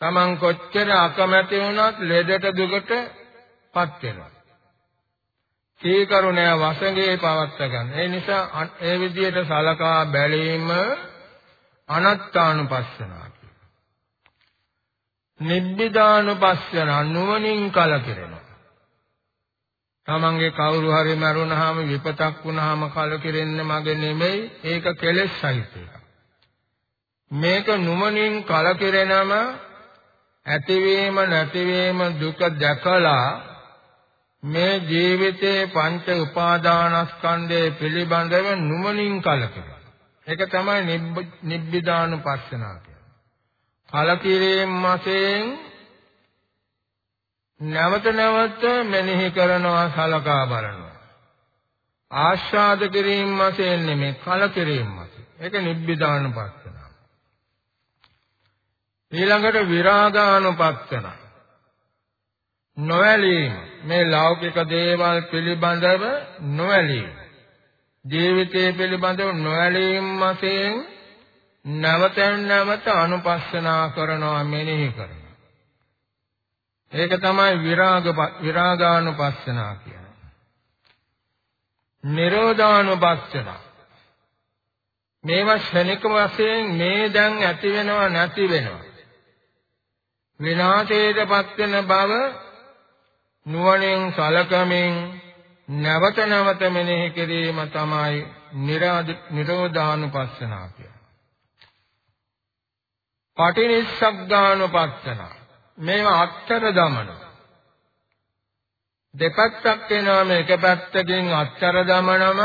තමන් කොච්චර අකමැති වුණත් ලෙඩට දුකට පත් වෙනවා. කීකරු නෑ වශයෙන් පවත්වා ගන්න. ඒ නිසා ඒ විදිහට සලකා බැලීම අනත්තානුපස්සනා නිබ්බිදානුපස්සන නුවණින් කලකිරෙනවා. තමන්ගේ කවුරු හරි මරුණාම විපතක් වුණාම කලකිරෙන්නේ මගේ නෙමෙයි ඒක කෙලෙස් සහිත එකක්. මේක නුවණින් කලකිරෙනම ඇතිවීම නැතිවීම දුක දැකලා මේ ජීවිතේ පංච උපාදානස්කන්ධය පිළිබඳව නුවණින් කලකිරෙනවා. ඒක තමයි නිබ්බිදානුපස්සනා කලකිරීම වශයෙන් නැවත නැවත මෙනෙහි කරනවා සලකා බලනවා. ආශාද කිරීම වශයෙන් නෙමෙයි කලකිරීම වශයෙන්. ඒක නිබ්බිදානුපස්සන ඊළඟට විරාගානුපස්සන නොඇලීම මේ ලෞකික දේවල් පිළිබඳව නොඇලීම ජීවිතය පිළිබඳව නොඇලීම වශයෙන් නැවතෙන් නැවත අනුපස්සනා කරනවා මෙනෙහි කරනවා. ඒක තමයි විරාග විරාගානුපස්සනා කියන්නේ. නිරෝධානුපස්සනා. මේවා ශනික වශයෙන් මේ දැන් ඇති වෙනව නැති වෙනව. විනාශයටපත් වෙන බව නුවණින් සලකමින් නැවත නැවත මෙනෙහි කිරීම තමයි නිරෝධානුපස්සනා කියන්නේ. පටිනිස්සග්ගානුපස්සන. මේවා අත්තර දමන. දෙපැත්තක් වෙනවා මේක පැත්තකින් අත්තර දමනම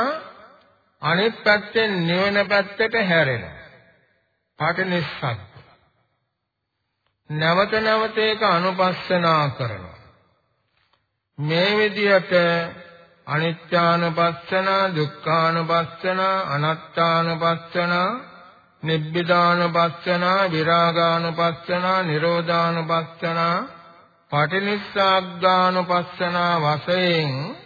අනිත් පැත්තෙන් නිවන පැත්තට හැරෙනවා. පටිනිස්සග්ග. නැවත නැවත ඒක අනුපස්සනා කරනවා. මේ විදිහට අනිත්‍යානුපස්සන දුක්ඛානුපස්සන අනාත්තානුපස්සන නිබ්බිදානුපස්සනා විරාගානුපස්සනා නිරෝධානුපස්සනා පටිනිස්සග්ගානුපස්සනා වශයෙන්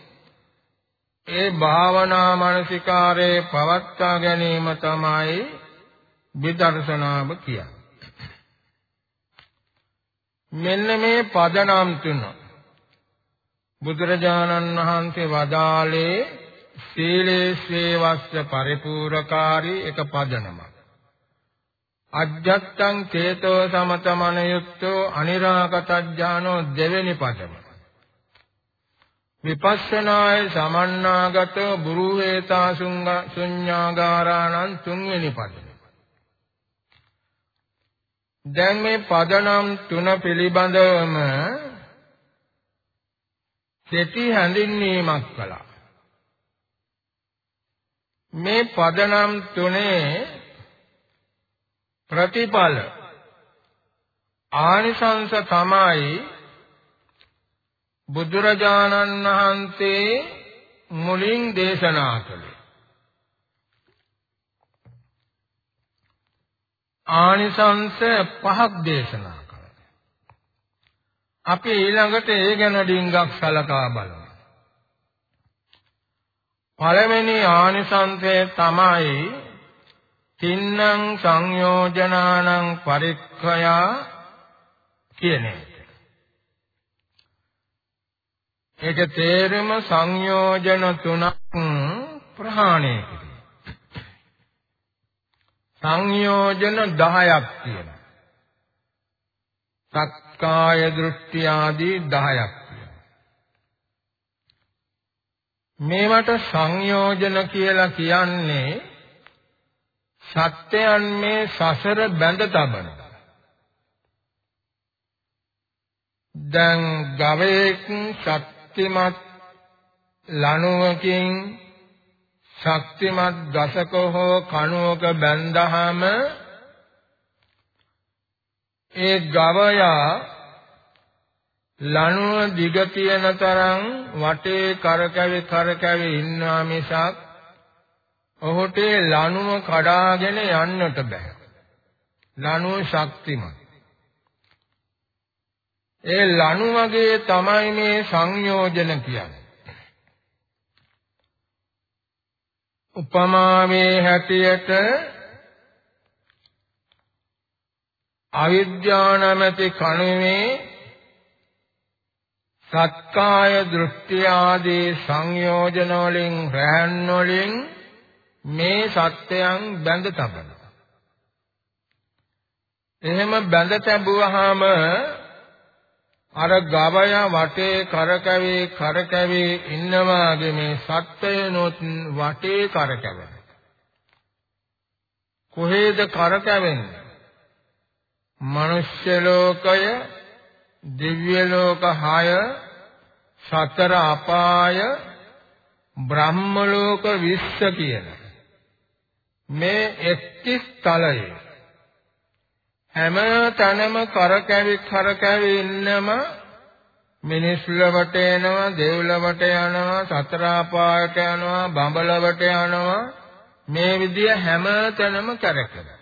ඒ භාවනා මානසිකාරේ පවත්වා ගැනීම තමයි විදර්ශනාව කියන්නේ. මෙන්න මේ පදනම් තුන බුදුරජාණන් වහන්සේ වදාළේ සීලේ සේවස්ස පරිපූර්ණකාරී එක පදනමක් අජ්ජත්තං චේතෝ සමතමන යුක්තෝ අනිරාගතඥානෝ දෙවෙනි පදම විපස්සනාය සමන්නාගත බුරුවේතා ශුඤ්ඤාගාරාණං තුන්වෙනි පදම දැන් මේ පදනම් තුන පිළිබඳවම කෙටි හැඳින්වීමක් කළා. මේ පදනම් තුනේ ප්‍රතිඵල ආනිසංස තමයි බුදුරජාණන් වහන්සේ මුලින් දේශනා කළේ. ආනිසංස පහක් දේශනා කළා. අපි ඊළඟට ඒ ගැන ඩිංගක් සලකා බලමු. පළවෙනි ආනිසංසය තමයි තින්නම් සංයෝජනානං පරික්ඛයා කියන එක. ඒක තේරෙම සංයෝජන තුනක් ප්‍රහාණය කිරීම. සංයෝජන 10ක් තියෙනවා. සක්කාය දෘෂ්ටි ආදී 10ක් තියෙනවා. මේවට සංයෝජන කියලා කියන්නේ සත්‍යයන් මේ සසර බැඳ තබන. දැන් ගවයෙක් ශක්තිමත් ලණුවකින් ශක්තිමත් ගසක හෝ කණුවක බැඳහම ඒ ගවයා ලණුව දිග තියෙන තරම් වටේ කරකැවි කරකැවි ඉන්නා මිසක් ඔහුට ලණුව කඩාගෙන යන්නට බෑ. ලණුව ශක්තිමත්. ඒ ලණුවගේ තමයි මේ සංයෝජන කියන්නේ. උපමාවේ හැටියට අවිද්‍යාව නැමැති කණුවේ සත්කාය දෘෂ්ටි ආදී සංයෝජන වලින් රැහන් වලින් මේ සත්‍යයන් බැඳ තබනවා. එහෙම බැඳ තැබුවාම අර ගවය වටේ කරකැවි කරකැවි ඉන්නවාගේ මේ සත්‍යයනොත් වටේ කරකැවෙන. කොහේද කරකැවෙන්නේ? මනුෂ්‍ය ලෝකය, දිව්‍ය ලෝක 6, සතර අපාය, බ්‍රහ්ම ලෝක 20 කියන මේ 31 තලයේ හැම තැනම කරකැවි කරකැවි ඉන්නම මිනිස් ලවට එනවා දෙව්ලවට යනවා සතර ආපායට යනවා බඹලවට යනවා. මේ විදිය හැම තැනම කරකැවෙනවා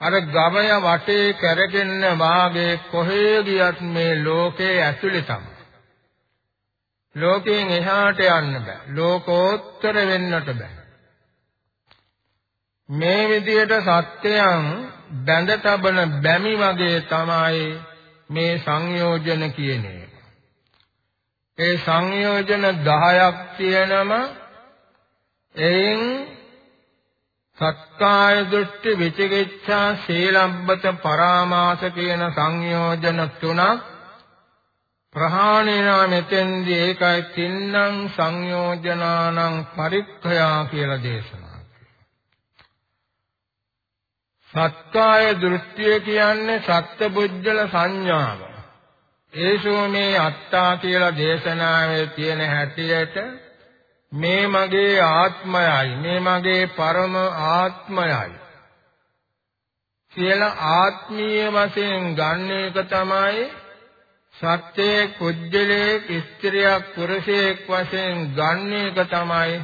අර ගවය වටේ කරගෙන වාගේ කොහේ ගියත් මේ ලෝකේ ඇතුලේ තමයි. ලෝකයෙන් එහාට යන්න බෑ. ලෝකෝත්තර වෙන්නට බෑ. මේ විදියට සත්‍යයන් බැඳ තබන බැමි වගේ තමයි මේ සංයෝජන කියන්නේ. ඒ සංයෝජන 10ක් තියෙනම එයින් සක්කාය දෘෂ්ටි විචිකිච්ඡා සීලබ්බත පරාමාස කියන සංයෝජන තුනක් ප්‍රහාණය මෙතෙන්දී ඒකයි තින්නම් සංයෝජනානං පරික්ඛයා කියලා දේශනා සත්කාය දෘෂ්ටිය කියන්නේ සත්බුද්ධල සංඥාව. ඒසෝ මේ අත්තා කියලා දේශනාවේ තියෙන හැටියට මේ මගේ ආත්මයයි මේ මගේ පරම ආත්මයයි කියලා ආත්මීය වශයෙන් ගන්න එක තමයි සත්‍යයේ කුජලයේ ස්ත්‍රියක් පුරුෂයෙක් වශයෙන් ගන්න එක තමයි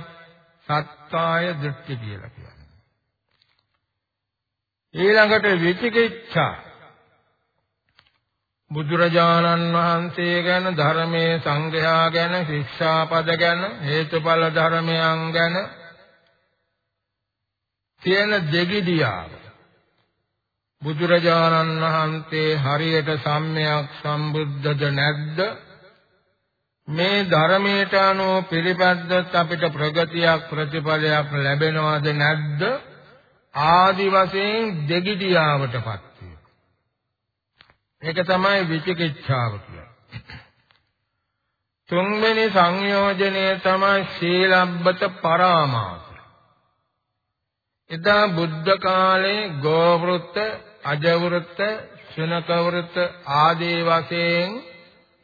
සත්කාය දෘෂ්ටි කියලා කියන්නේ. ඊළඟට විචිකිච්ඡා. බුදුරජාණන් වහන්සේ ගැන ධර්මයේ සංග්‍රහා ගැන ශික්ෂාපද ගැන හේතුඵල ධර්මයන් ගැන තියෙන දෙගිඩියාව. බුදුරජාණන් වහන්සේ හරියට සම්මයක් සම්බුද්ධද නැද්ද? මේ ධර්මයට අනුව පිළිපැද්දත් අපිට ප්‍රගතියක් ප්‍රතිඵලයක් ලැබෙනවද නැද්ද? ආදි වශයෙන් දෙගිඩියාවටපත් ඒක තමයි විචිකිච්ඡාව කියන්නේ. තුන්වෙනි සංයෝජනය තමයි සීලබ්බත පරාමාස. එදා බුද්ධ කාලේ ගෝවෘත, අජවෘත, සුනක වෘත ආදී වශයෙන්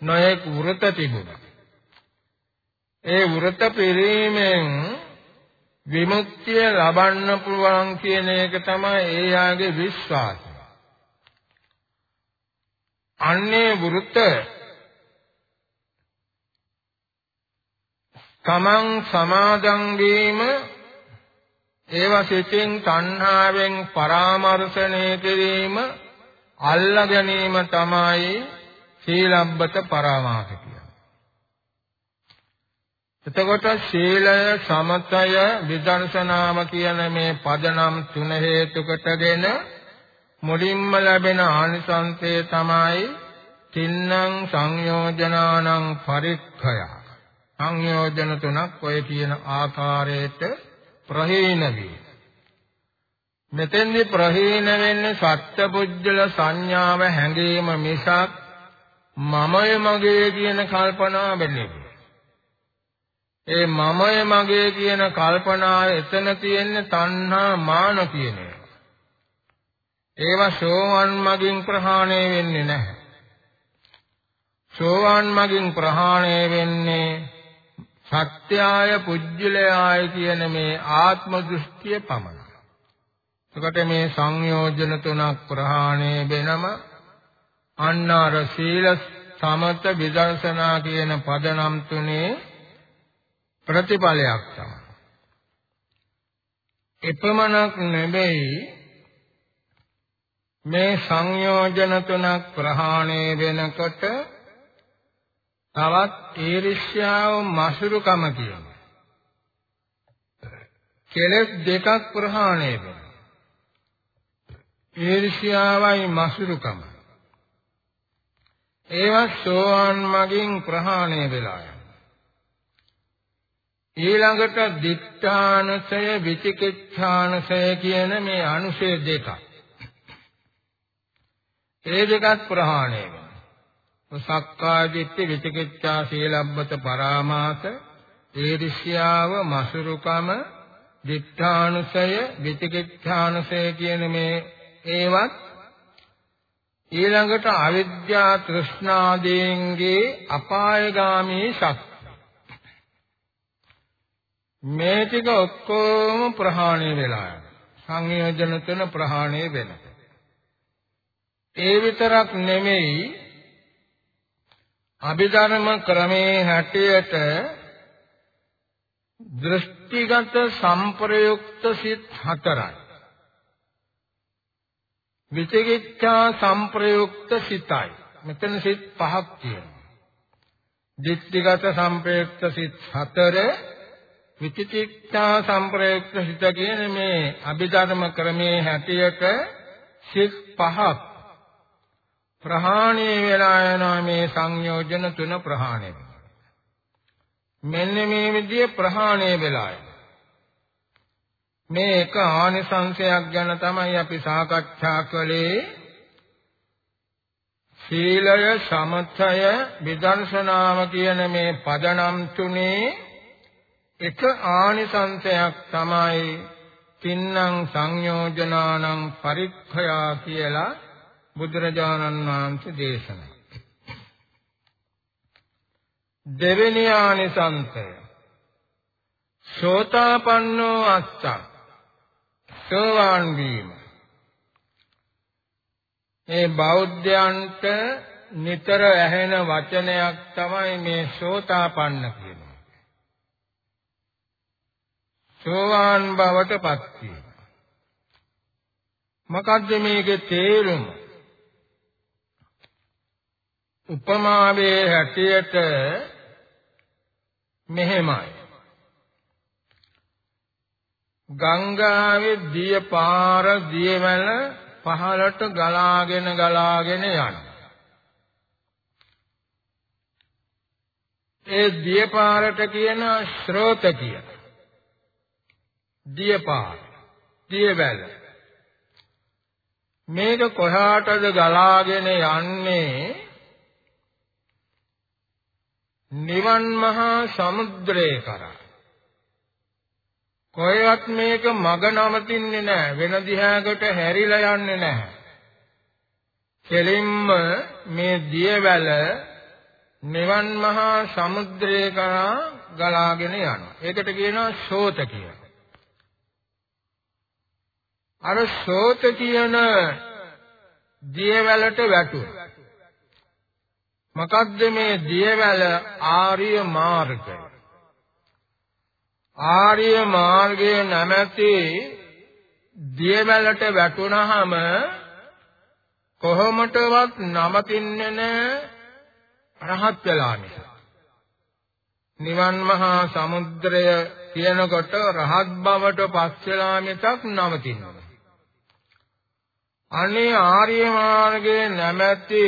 නොයෙක් වෘත තිබුණා. ඒ වෘත පිරීමෙන් විමුක්තිය ලබන්න පුළුවන් කියන එක තමයි ඒ යාගේ විශ්වාසය. අන්නේ වෘත තමන් සමාදන් වීම ඒවා සිතින් තණ්හාවෙන් පරාමර්ශණය කිරීම අල්ල ගැනීම තමයි සීලබ්බත පරාමාස කියන්නේ. එතකොට සීලය සමතය විදර්ශනාම කියන මේ පදනම් තුන හේතු කොටගෙන මුලින්ම ලැබෙන ආනිසංසය තමයි තින්නම් සංයෝජනානං පරික්ඛය. සංයෝජන තුනක් ඔය කියන ආකාරයට ප්‍රහීන වේ. මෙතෙන්දි ප්‍රහීන වෙන්නේ සත්පුජ්‍යල සංඥාව හැඟීම මිසක් මමය මගේ කියන කල්පනාව නෙවෙයි. ඒ මමය මගේ කියන කල්පනාව එතන තියෙන්නේ තණ්හා මාන කියන එක. ඒවා සෝවන් මගින් ප්‍රහාණය වෙන්නේ නැහැ. සෝවන් මගින් ප්‍රහාණය වෙන්නේ සත්‍යය පුජ්‍යලයාය කියන මේ ආත්ම දෘෂ්ටිය පමණයි. එතකොට මේ සංයෝජන තුනක් ප්‍රහාණය වෙනම අන්නාර සීල සමත විදර්ශනා කියන පදනම් තුනේ ප්‍රතිඵලයක් තමයි. එපමණක් නෙවෙයි මේ සංයෝජන තුනක් ප්‍රහාණය වෙනකොට තවත් ඊර්ෂ්‍යාව මසුරුකම කියන කෙලෙස් දෙකක් ප්‍රහාණය වෙනවා. ඊර්ෂ්‍යාවයි මසුරුකම. ඒවා සෝවාන් මගින් ප්‍රහාණය වෙලා යනවා. ඊළඟට දිත්තානසය විචිකිච්ඡානසය කියන මේ අනුශය දෙකක් ඒ දෙකත් ප්‍රහාණය වෙනවා. සක්කාය දිට්ඨි විචිකිච්ඡා සීලබ්බත පරාමාස ඊර්ෂ්‍යාව මසුරුකම දිඨානුසය විචිකිච්ඡානුසය කියන මේ ඒවත් ඊළඟට අවිද්‍යා තෘෂ්ණාදීන්ගේ අපායগামী ශක්තිය මේ ටික ඔක්කොම ප්‍රහාණය වෙලා යනවා සංයෝජන තුන ප්‍රහාණය වෙනවා ඒ විතරක් නෙමෙයි අභිධර්ම ක්‍රමේ හැටියට දෘෂ්ටිගත සංප්‍රයුක්ත සිත් හතරයි. විචිකිච්ඡා සංප්‍රයුක්ත සිතයි. මෙතන සිත් පහක් තියෙනවා. දෘෂ්ටිගත සංප්‍රයුක්ත සිත් හතර විචිකිච්ඡා සංප්‍රයුක්ත සිත කියන මේ අභිධර්ම ක්‍රමේ හැටියට සිත් පහක් ප්‍රහාණය වෙලා යනවා මේ සංයෝජන තුන ප්‍රහාණය මෙන්න මේ විදිහේ ප්‍රහාණය වෙලා මේ එක ආනිසංශයක් ගැන තමයි අපි සාකච්ඡා කළේ. සීලය සමථය විදර්ශනාව කියන මේ පදනම් තුනේ එක ආනිසංශයක් තමයි තින්නම් සංයෝජනානම් පරික්ඛයා කියලා බුදුරජාණන් වහන්සේ දේශනා දෙවෙනි ආනිසංසය. සෝතාපන්නෝ අස්ස. සෝවාන් වීම. මේ බෞද්ධයන්ට නිතර ඇහෙන වචනයක් තමයි මේ සෝතාපන්න කියනවා සෝවාන් බවට පත් වීම මොකද්ද මේකේ තේරුම උපමාවේ හැටියට මෙහෙමයි ගංගාවේ දිය පාර දියවැල පහළට ගලාගෙන ගලාගෙන යනවා. ඒ දියපාරට කියන ස්රෝත කියන. දියපාර, දියවැල. මේක කොහාටද ගලාගෙන යන්නේ? නිවන් මහා සමුද්‍රය කරා. කොහෙවත් මේක මග නවතින්නේ නැහැ වෙන දිහාකට හැරිලා යන්නේ නැහැ. කෙලින්ම මේ දියවැල නිවන් මහා සමුද්‍රය කරා ගලාගෙන යනවා. ඒකට කියනවා ශෝත කියලා. අර ශෝත කියන දියවැලට වැටුණා. මොකද්ද මේ දියවැල ආර්ය මාර්ගය? ආර්ය මාර්ගයේ නැමැති දියවැලට වැටුණාම කොහොමටවත් නමතින්නේ නැහැ රහත් වෙලා නිසා. නිවන් මහා සමුද්‍රය කියනකොට රහත් බවට පස් වෙලා මිසක් නවතින්නේ අනේ ආර්ය මාර්ගයේ නැමැති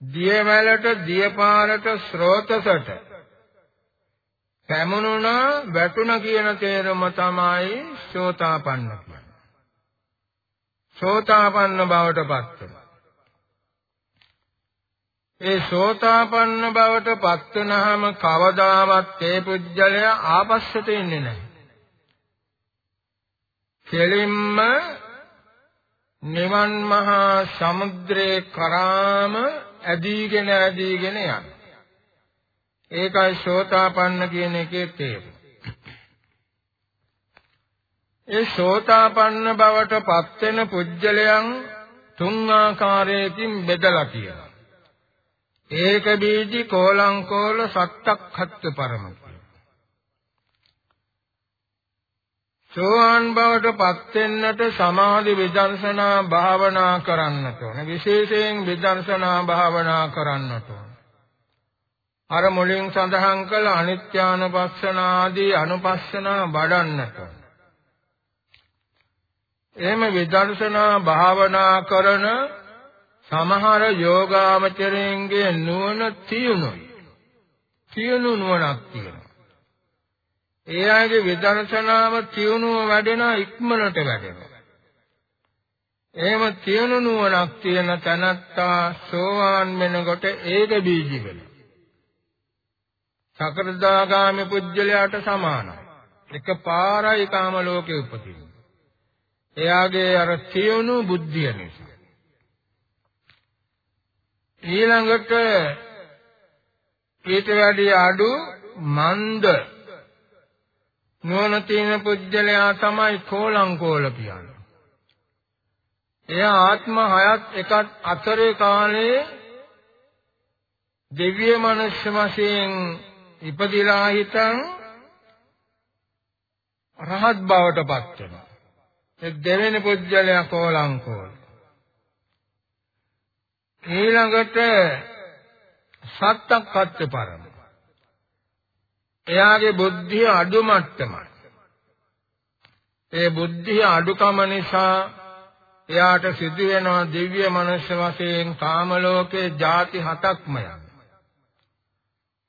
දියවැලට දියපාරට ස්රෝතසට පැමුණුණා වැටුණ කියන තේරුම තමයි සෝතාපන්න කියන්නේ. සෝතාපන්න බවට පත් වෙනවා. ඒ සෝතාපන්න බවට පත් වුනහම කවදාවත් ඒ පුජ්‍යලයා ආපස්සට එන්නේ නැහැ. කෙලින්ම නිවන් මහා සමුද්‍රේ කරාම ඇදීගෙන ඇදීගෙන යන. ඒකයි සෝතාපන්න කියන එකේ තේරුම. ඒ සෝතාපන්න බවට පත් වෙන පුජ්‍යලයන් තුන් ආකාරයකින් බෙදලා කියනවා. ඒක බීජි කෝලංකෝල සත්තක්ඛත්ත පරම සෝවාන් බවට පත් වෙන්නට සමාධි විදර්ශනා භාවනා කරන්නට ඕන. විශේෂයෙන් විදර්ශනා භාවනා කරන්නට ඕන. අර මුලින් සඳහන් කළ අනිත්‍යානුපස්සන ආදී අනුපස්සනා වඩන්නට ඕන. එහෙම විදර්ශනා භාවනා කරන සමහර යෝගාමචරයන්ගේ නුවණ තියුණුයි. තියුණු නුවණක් තියෙනවා. ඒ අයගේ විදර්ශනාව තියුණුව වැඩෙනවා ඉක්මනට වැඩෙනවා. එහෙම තියුණු නුවණක් තියෙන තනත්තා සෝවාන් වෙනකොට ඒක බීජි වෙනවා. සකෘදාගාමි පුජ්‍යලයට සමානයි. එක පාරයි කාම ලෝකේ උපදින්නේ. එයාගේ අර තියුණු බුද්ධිය නිසා. ඊළඟට ඊට වැඩි අඩු මන්ද නුවණ තියෙන පුජ්‍යලයා තමයි කෝලංකෝල කියන්නේ. එයා ආත්ම හයත් එකත් අතරේ කාලේ දිව්‍ය මනුෂ්‍ය වශයෙන් ඉපදිලා හිටන් රහත් බවට පත් වෙනවා. ඒ දෙවෙනි පුජ්‍යලයා කෝලංකෝල. ඊළඟට සත්තක්කච්ච පරම. එයාගේ බුද්ධිය අඩු මට්ටමයි. ඒ බුද්ධිය අඩුකම නිසා එයාට සිදු වෙනවා දිව්‍ය මනුෂ්‍ය වශයෙන් කාම ලෝකේ ಜಾති හතක්ම යන.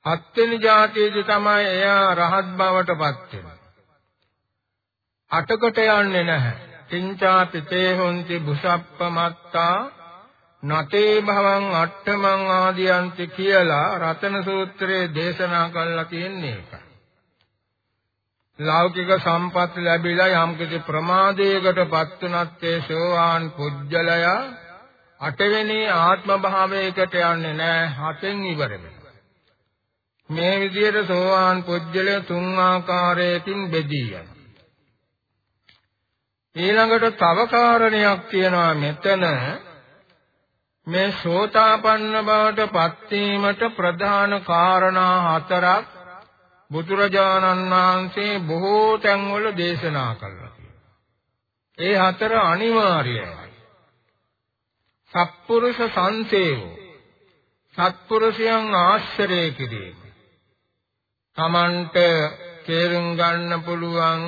හත්වෙනි જાතියේදී තමයි එයා රහත් බවට පත් වෙන්නේ. අටකට යන්නේ නැහැ. කිංචා පිතේ හොන්ති බුසප්පමත්තා නතේ භවං අට්ඨමං ආදියන්ති කියලා රතන සූත්‍රයේ දේශනා කළා තියෙන්නේ ඒක. ලෞකික සම්පත් ලැබිලා යම්කිසි ප්‍රමාදයකටපත් උනත් ඒ සෝවාන් පුජ්‍යලය අටවෙනි ආත්ම භාවයකට යන්නේ නැහැ හතෙන් ඉවර වෙනවා. මේ විදිහට සෝවාන් පුජ්‍යලය තුන් ආකාරයකින් බෙදී යනවා. ඊළඟට තව කාරණයක් තියෙනවා මෙතන මේ සෝතාපන්න බවට පත්වීමට ප්‍රධාන කාරණා හතරක් බුදුරජාණන් වහන්සේ බොහෝ තැන්වල දේශනා කළා. ඒ හතර අනිවාර්යයි. සත්පුරුෂ සංසේවෝ සත්පුරුෂයන් ආශ්‍රය කිරීම. Tamanට තේරුම් ගන්න පුළුවන්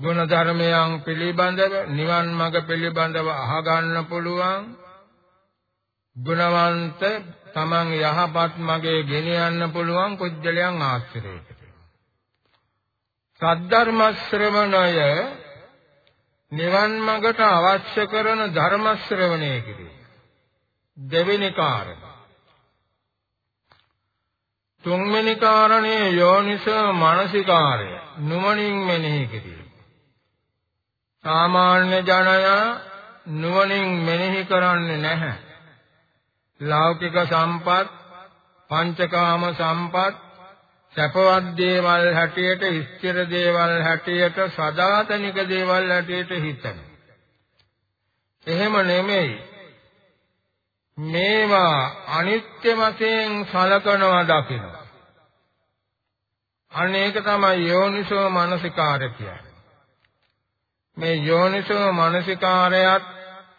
ගුණ ධර්මයන් පිළිබඳව නිවන් මඟ පිළිබඳව අහගන්න පුළුවන් ගුණවන්ත තමන් යහපත් මගේ ගෙන යන්න පුළුවන් කුජලයන් ආශ්‍රයයට. සද්ධර්ම ශ්‍රවණය නිවන් මඟට අවශ්‍ය කරන ධර්ම ශ්‍රවණය කිරීම. දෙවෙනි කාරණය. තුන්වෙනි කාරණේ යෝනිසෝ මානසිකාරය. නුවණින් මෙනෙහි කිරීම. සාමාන්‍ය ජනයා නුවණින් මෙනෙහි කරන්නේ නැහැ. ලෞකික සම්පත් පංචකාම සම්පත් සැපවත් දේවල් හැටියට ස්ථිර දේවල් හැටියට සදාතනික දේවල් හැටියට හිතන. එහෙම නෙමෙයි. මේවා අනිත්‍ය වශයෙන් සලකනවා දකිනවා. අනේක තමයි යෝනිසෝ මනසිකාරය කියන්නේ. මේ යෝනිසෝ මනසිකාරයත්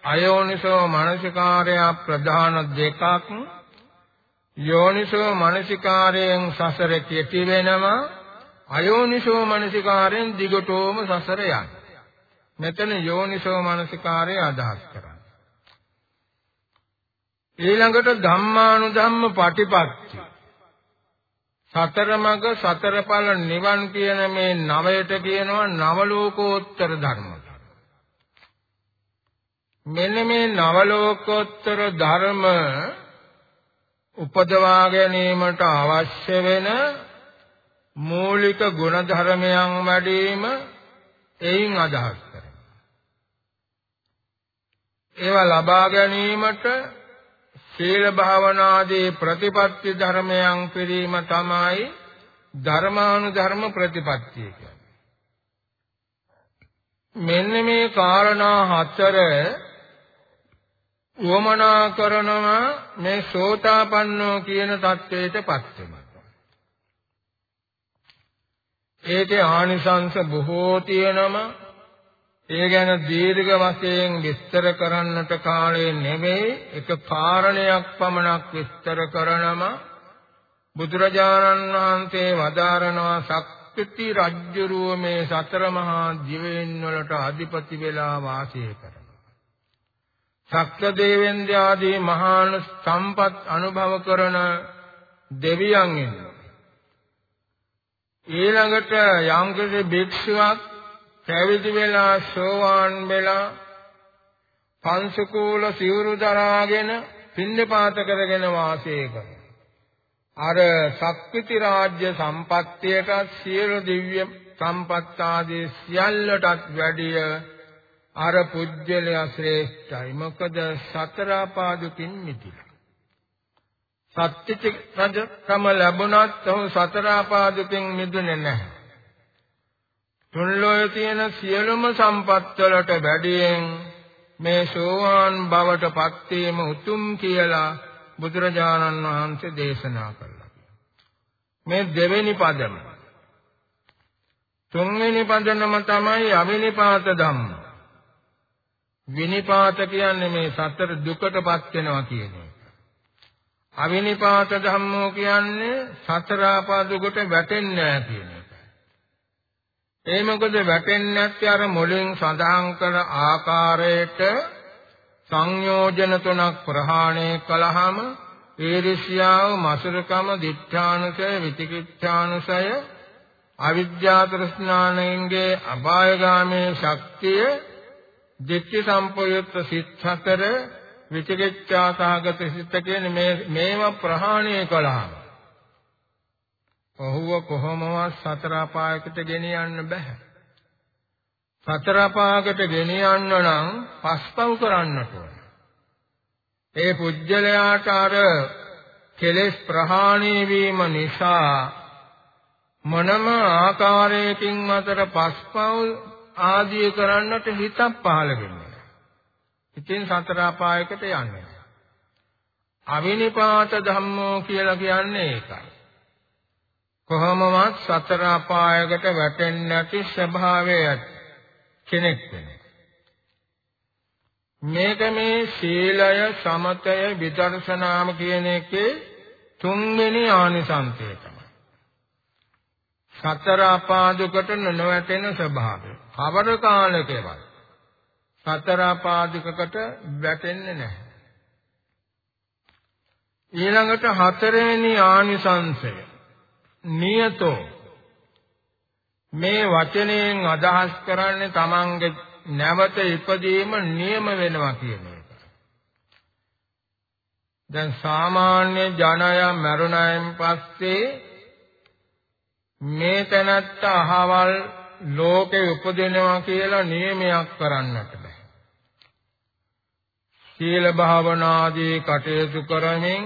අයෝනිසෝ මනසිකාරය ප්‍රධාන දෙකක්. යෝනිසෝ මනසිකාරයෙන් සසර කෙටි වෙනවා. අයෝනිසෝ මනසිකාරයෙන් දිගටම සසර යනවා. මෙතන යෝනිසෝ මනසිකාරය අදහස් කරන්නේ. ඊළඟට ධම්මානුධම්ම පටිපත්ති. සතර මඟ සතර ඵල නිවන් කියන මේ නවයට කියනවා නව ලෝකෝත්තර ධර්ම. මෙන්න මේ නව ලෝකෝත්තර ධර්ම උපදවා ගැනීමට අවශ්‍ය වෙන මූලික ගුණ ධර්මයන් වැඩිම එයින් අදහස් කරනවා. ඒවා ලබා ගැනීමට සීල භාවනාදී ප්‍රතිපත්ති ධර්මයන් පිළිම තමයි ධර්මානුධර්ම ප්‍රතිපත්තිය කියන්නේ. මෙන්න මේ කාරණා හතර උවමනා කරනවා මේ සෝතාපන්නෝ කියන தത്വයටපත් වෙනවා. ඒකේ ආනිසංශ බොහෝ තියෙනම ඒ ගැන දීර්ඝ වශයෙන් විස්තර කරන්නට කාලය නෙමෙයි එක කාරණයක් පමණක් විස්තර කරනම බුදුරජාණන් වහන්සේ වදාරනවා සක්විති රජ්ජුරුව මේ සතර මහා දිවයින් වලට අධිපති වෙලා වාසය කරන සක්‍ර දේවෙන්ද්‍ර ආදී මහාන සම්පත් අනුභව කරන දෙවියන් ඉන්නවා. ඊළඟට යම්කිසි භික්ෂුවක් පැවිදි වෙලා සෝවාන් වෙලා පංසකූල සිවුරු දරාගෙන පින්නපාත කරගෙන වාසය කරනවා. අර ශක්තිති රාජ්‍ය සම්පත්තියට සියලු දිව්‍ය සම්පත් ආදී සියල්ලටත් වැඩිය අර පුජ්‍යලයා ශ්‍රේෂ්ඨයි. මොකද සතර පාදුකින් මිදිලා. සත්‍ත්‍ය රජකම ලැබුණත් ඔහු සතර පාදුකින් මිදුනේ නැහැ. තුන් ලෝයේ තියෙන සියලුම සම්පත් වලට වැඩියෙන් මේ සෝවාන් බවට පත් වීම උතුම් කියලා බුදුරජාණන් වහන්සේ දේශනා කළා. මේ දෙවෙනි පදම තුන්වෙනි පදනම තමයි අවිනිපාත ධම්ම. විනිපාත කියන්නේ මේ සතර දුකටපත් වෙනවා කියන එක. අවිනිපාත ධම්මෝ කියන්නේ සතර ආපාදුකට වැටෙන්නේ නැහැ කියන එක. ඒ මොකද වැටෙන්නේ නැත්තේ අර මුලින් සඳහන් කළ ආකාරයට සංයෝජන තුනක් ප්‍රහාණය කළාම ඊර්ෂ්‍යාව, මසුරුකම, දිඨානුසය, විචිකිච්ඡානුසය, අවිද්‍යා තෘෂ්ණාණයන්ගේ අපායගාමී ශක්තිය දිට්ඨි සම්පයුක්ත සිත් හතර විචිකිච්ඡා සහගත සිත කියන මේ මේවා ප්‍රහාණය කළාම ඔහුව කොහොමවත් සතර අපායකට ගෙනියන්න බෑ. සතර අපායකට ගෙනියන්න නම් පස්පව් කරන්නට ඕන. ඒ පුජ්‍යලයාට අර කෙලෙස් ප්‍රහාණය වීම නිසා මොනම ආකාරයකින් අතර පස්පව් ආදිය කරන්නට හිතක් පහළ වෙන්නේ. ඉතින් සතර අපායකට යන්නේ. අවිනිපාත ධම්මෝ කියලා කියන්නේ ඒකයි. කොහොමවත් සතර අපායකට වැටෙන්නේ නැති ස්වභාවය කෙනෙක් වෙන්නේ. මේක මේ සීලය සමතය විදර්ශනාම කියන එකේ තුන්වෙනි ආනිසංසය තමයි. සතර අපාදුකට නොවැටෙන ස්වභාවය. කවර කාලකේවත් සතර පාදිකකට වැටෙන්නේ නැහැ. ඊළඟට හතරවෙනි ආනිසංසය නියතෝ මේ වචනයෙන් අදහස් කරන්නේ තමන්ගේ නැවත ඉපදීම නියම වෙනවා කියන එක. දැන් සාමාන්‍ය ජනයා මරුණයින් පස්සේ මේ තැනත්ත අහවල් ලෝකේ උපදිනවා කියලා නියමයක් කරන්නට බෑ. සීල භාවනාදී කටයුතු කරමින්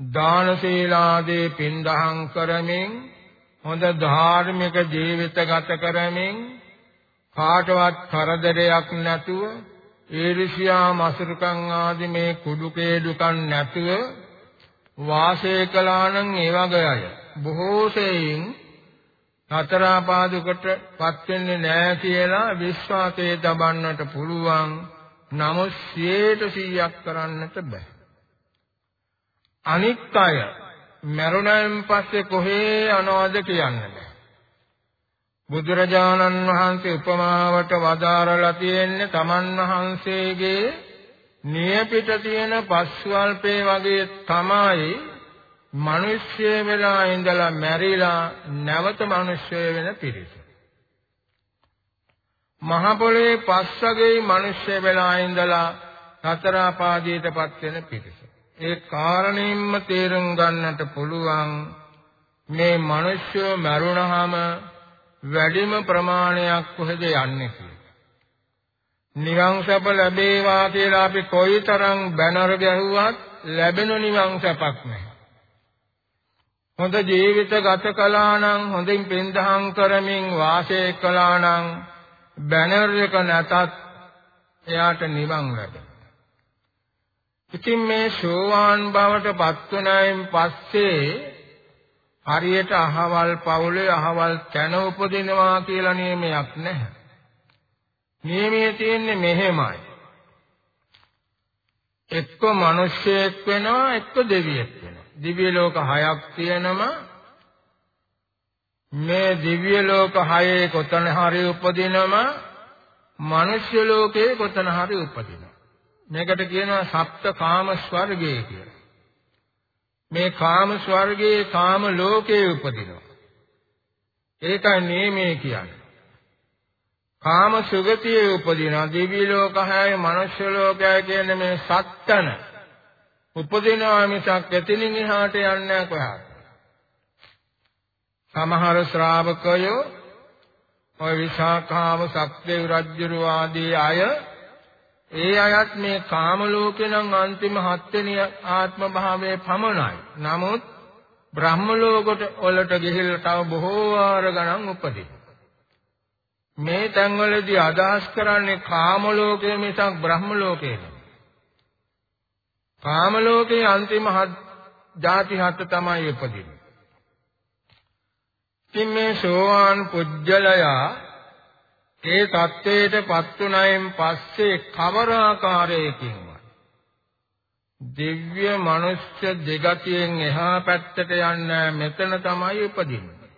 දාන සීලාදී පින්දහම් කරමින් හොඳ ධාර්මික ජීවිත ගත කරමින් කාටවත් කරදරයක් නැතුව ඊර්ෂ්‍යා මසුරුකම් ආදී මේ කුඩු කේදුකම් නැතුව වාසය කළා නම් ඒ වගේ අය බොහෝ සෙයින් හතරපාදුකටපත් වෙන්නේ නැහැ කියලා විශ්වාසයේ දබන්නට පුළුවන්. නමුත් 100%ක් කරන්නට බෑ. අනිත් අය මරුණයින් පස්සේ කොහේ යනවද කියන්න බෑ බුදුරජාණන් වහන්සේ උපමාවට වදාරලා තියෙන්නේ තමන් වහන්සේගේ නියපිට තියෙන පස්වල්පේ වගේ තමයි මිනිස්සය වෙලා ඉඳලා මැරිලා නැවත මිනිස්සය වෙන පිරිස. මහ පොළේ පස් වගේ මිනිස්සය වෙලා ඉඳලා සතර ආපාදීටපත් වෙන පිරිස. ඒ කාරණින්ම තේරුම් ගන්නට පුළුවන් මේ මිනිස්සු මරුණාම වැඩිම ප්‍රමාණයක් කොහෙද යන්නේ කියලා. නිවන් සැප ලැබේවා කියලා අපි කොයිතරම් බැනර ගැහුවත් ලැබෙන නිවන් සැපක් නැහැ. හොඳ ජීවිත ගත කළා නම් හොඳින් පින්දහම් කරමින් වාසය කළා නම් බැනර් එක නැතත් එයාට නිවන් ලැබෙනවා. ඉතින් මේ සෝවාන් බවට පත් වුණායින් පස්සේ හරියට අහවල් පවුලේ අහවල් තැන උපදිනවා කියලා නියමයක් නැහැ. නියමයේ තියෙන්නේ මෙහෙමයි. එක්ක මිනිස්සෙක් වෙනවා එක්ක දෙවියෙක් වෙනවා. දිව්‍ය ලෝක හයක් තියෙනම මේ දිව්‍ය ලෝක හයේ කොතන හරි උපදිනම මනුෂ්‍ය ලෝකේ කොතන හරි උපදිනවා. මේකට කියනවා සප්ත කාම ස්වර්ගය කියලා. මේ කාම ස්වර්ගයේ කාම ලෝකයේ උපදිනවා. ඒකයි නේමේ කියන්නේ. කාම සුගතියේ උපදිනවා. දිව්‍ය ලෝක හයයි මනුෂ්‍ය ලෝකයයි කියන මේ සත්තන උපදිනවා මිසක් එතනින් එහාට යන්නේ නැහැ කොහොමද? සමහර ශ්‍රාවකයෝ ඔය විසාඛාව සක්දේව රජුරු ආදී අය ඒ අයත් මේ කාම ලෝකේ නම් අන්තිම හත්වෙනි ආත්ම භාවයේ පමණයි. නමුත් බ්‍රහ්ම ලෝකට වලට ගිහිල්ලා තව බොහෝ වාර ගණන් උපදින. මේ තැන්වලදී අදහස් කරන්නේ කාම ලෝකයේ මිසක් බ්‍රහ්ම ලෝකේ නෙවෙයි. කාම ලෝකයේ අන්තිම හත් ධාති හත තමයි උපදින්නේ. ඉතින් මේ සෝවාන් පුජ්‍යලයා ඒ தത്വයට පත් උනායින් පස්සේ කවර ආකාරයකින්වත් දිව්‍ය මනුෂ්‍ය දෙගතියෙන් එහා පැත්තට යන්න මෙතන තමයි උපදින්නේ.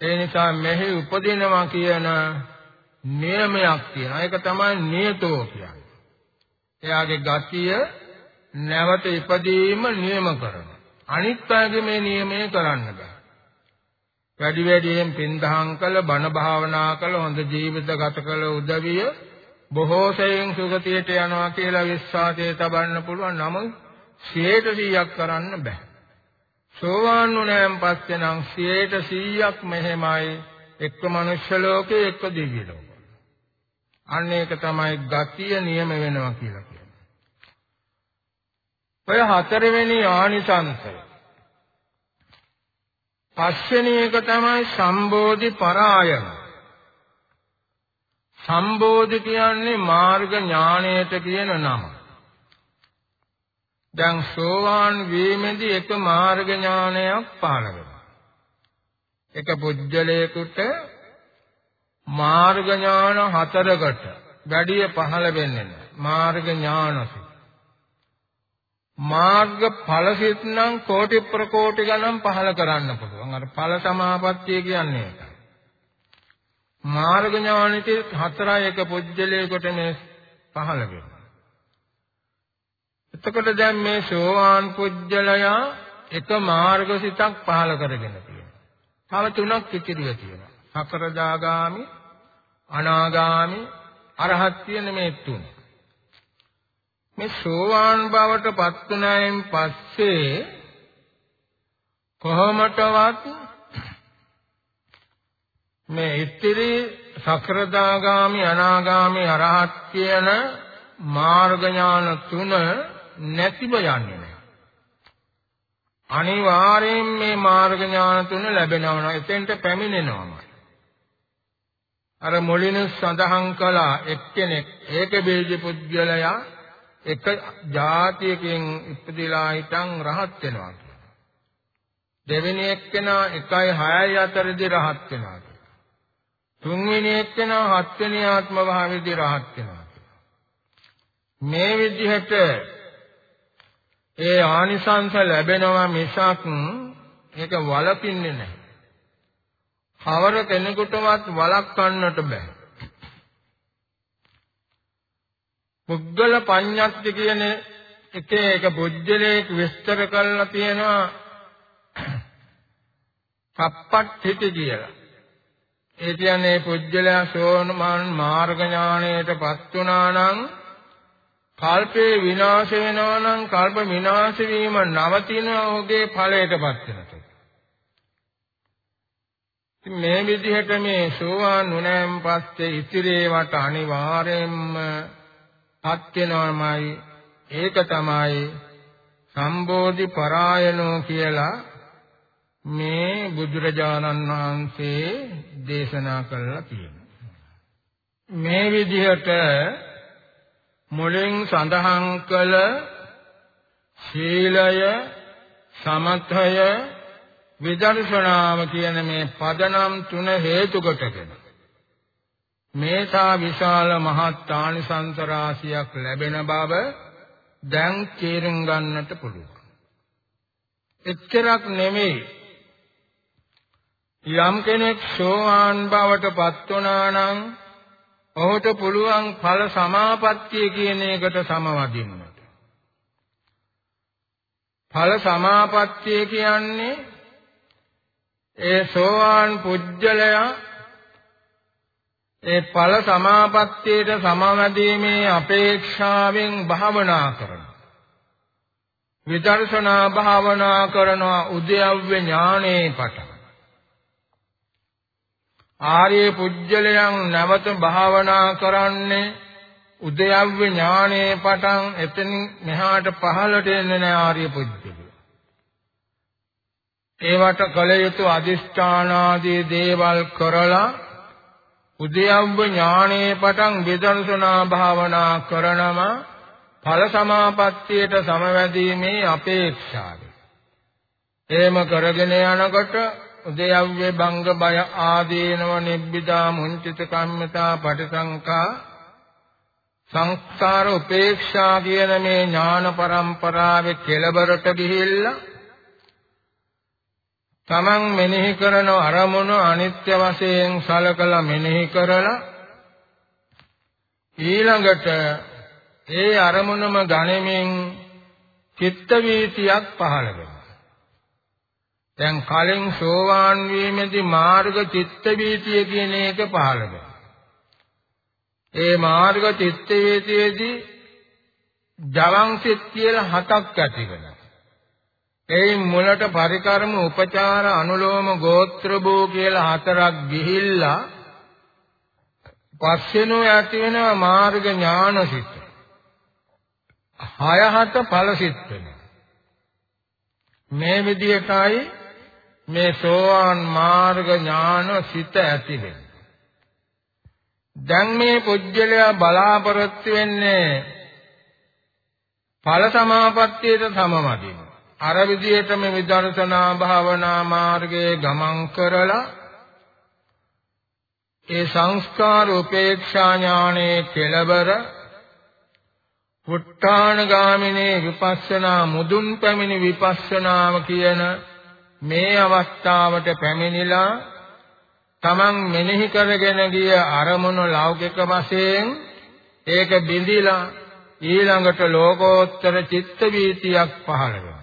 ඒ නිසා මෙහි උපදිනවා කියන නියමයක් තියෙනවා. ඒක තමයි නියතෝ කියන්නේ. එයාගේ ගතිය නැවත ඉපදීම නියම කරනවා. අනිත් අයගේ මේ නියමය කරන්න බෑ. වැඩි වැඩියෙන් පින්දහම් කළ බණ භාවනා කළ හොඳ ජීවිත ගත කළ උදවිය බොහෝ සෙයින් සුගතියට යනවා කියලා විශ්වාසය තබන්න පුළුවන් නමුත් 100%ක් කරන්න බෑ. සෝවාන් වුණාන් පස්සේ නම් 100%ක් මෙහෙමයි එක්ක මනුෂ්‍ය ලෝකේ එක්ක දිව්‍ය ලෝකේ. අන්න ඒක තමයි ගතිය නියම වෙනවා කියලා කියන්නේ. ඔය හතරවෙනි ආනිසංසය පස්වෙනි එක තමයි සම්බෝධි පරායන. සම්බෝධි කියන්නේ මාර්ග ඥාණයට කියන නම. දැන් සෝවාන් වීමේදී එක මාර්ග ඥානයක් පහළ වෙනවා. එක පුජ්‍යලයකට මාර්ග ඥාන හතරකට වැඩි පහළ වෙන්නේ නැහැ. මාර්ග ඥානසු. මාර්ග ඵලසිත නම් කෝටි ප්‍රකෝටි ගණන් පහල කරන්න පුළුවන්. අර ඵල සමාපත්තිය කියන්නේ ඒකයි. මාර්ග ඥානෙට හතරයි එක පුජ්‍යලයකට මේ පහළ වෙනවා. එතකොට දැන් මේ සෝවාන් පුජ්‍යලයා එක මාර්ගසිතක් පහළ කරගෙන තියෙනවා. තව තුනක් ඉතිරිව තියෙනවා. සකරදාගාමි, අනාගාමි, අරහත් කියන මේ තුන. මේ සෝවාන් බවට පත් වුණායින් පස්සේ කොහොමටවත් මේ ඉතිරි සකරදාගාමි අනාගාමි අරහත් කියන මාර්ග ඥාන තුන නැතිව යන්නේ නැහැ. අනිවාර්යයෙන් මේ මාර්ග ඥාන තුන ලැබෙනවා. එතෙන්ට පැමිණෙනවා. අර මුලින් සඳහන් කළා එක්කෙනෙක් ඒක බීජ පුද්ගලයා එක જાතියකින් ඉපදිලා හිටන් රහත් වෙනවා කියනවා. දෙවෙනි එක්කෙනා 1යි 6යි අතරදී රහත් වෙනවා කියනවා. තුන්වෙනි එක්කෙනා හත්වෙනි ආත්ම භාවයේදී රහත් වෙනවා මේ විදිහට ඒ ආනිසංස ලැබෙනවා මිසක් ඒක වලකින්නේ නැහැ. කවර කෙනෙකුටවත් වළක්වන්නට බෑ. පුද්ගල පඤ්ඤාත්ති කියන එක එක බුද්ධලේක විස්තර කරලා තියෙනවා සප්පට්ඨිත කියලා. ඒ කියන්නේ පුද්ගලයා සෝනමාන මාර්ග ඥාණයටපත් වුණා නම් කල්පේ විනාශ වෙනවා නම් කල්ප විනාශ වීම නවතින ඔහුගේ ඵලයටපත් වෙනවා. මේ විදිහට මේ සෝවාන් වුණාන් පස්සේ ඉතිරේවට අනිවාර්යයෙන්ම පත් වෙනවමයි ඒක තමයි සම්බෝධි පරායනෝ කියලා මේ බුදුරජාණන් වහන්සේ දේශනා කළා තියෙනවා මේ විදිහට මුලින් සඳහන් කළ ශීලය සමථය විදර්ශනාව කියන මේ පදනම් තුන හේතු කොටගෙන මේසා විශාල මහත් ආනිසංස රාශියක් ලැබෙන බව දැන් තේරුම් ගන්නට පුළුවන්. එච්චරක් නෙමෙයි යම් කෙනෙක් සෝවාන් බවට පත් වුණා නම් ඔහුට පුළුවන් ඵල සමාපත්තිය කියන එකට සමවදින්නට. ඵල සමාපත්තිය කියන්නේ ඒ සෝවාන් පුජ්‍යලයා ඒ ඵල සමාපත්තියට සමවැදීමේ අපේක්ෂාවෙන් භාවනා කරනවා. විදර්ශනා භාවනා කරනවා උද්‍යව්‍ය ඥානේ පටන්. ආර්ය පුජ්‍යලයන් නැවත භාවනා කරන්නේ උද්‍යව්‍ය ඥානේ පටන් එතන මෙහාට පහළට එන්නේ නැහැ ආර්ය පුජ්‍යලය. ඒවට කල යුතු අදිෂ්ඨානාදී දේවල් කරලා උද්‍යව්‍ය ඥානයේ පටන් විදර්ශනා භාවනා කරනම ඵල සමාපත්තියට සමවැදීමේ අපේක්ෂාවයි. එහෙම කරගෙන යනකොට උද්‍යව්‍ය භංග බය ආදීනව නිබ්බිදා මුංචිත කම්මතා පටිසංකා සංස්කාර උපේක්ෂා කියන මේ ඥාන පරම්පරාවේ කෙලවරට ගිහිල්ලා තමන් මෙනෙහි කරන අරමුණ අනිත්‍ය වශයෙන් සලකලා මෙනෙහි කරලා ඊළඟට ඒ අරමුණම ගණෙමින් චිත්ත වීතියක් පහළ වෙනවා. දැන් කලින් සෝවාන් වීමේදී මාර්ග චිත්ත වීතිය කියන එක පහළ වෙනවා. ඒ මාර්ග චිත්ත වීතියේදී ජවං සිත් කියලා හතක් ඇති වෙනවා. එයින් මුලට පරිකර්ම උපචාර අනුලෝම ගෝත්‍ර භූ කියලා හතරක් ගිහිල්ලා පස්සෙනෝ ඇති වෙනවා මාර්ග ඥානසිත. හය හත ඵලසිත වෙනවා. මේ විදිහටයි මේ සෝවාන් මාර්ග ඥාන සිත ඇති වෙන්නේ. දැන් මේ පුජ්‍යලයා බලාපොරොත්තු වෙන්නේ ඵල සමාපත්තියට සමවදින. අර විදිහටම විදර්ශනා භාවනා මාර්ගයේ ගමන් කරලා ඒ සංස්කාර උපේක්ෂා ඥානයේ කෙලවර පුට්ඨාන ගාමිනේ විපස්සනා මුදුන් පැමිණි විපස්සනාව කියන මේ අවස්ථාවට පැමිණිලා තමන් මෙනෙහි කරගෙන ගිය අරමුණු ලෞකික වශයෙන් ඒක බිඳිලා ඊළඟට ලෝකෝත්තර චිත්ත වීතියක් පහළ වෙනවා.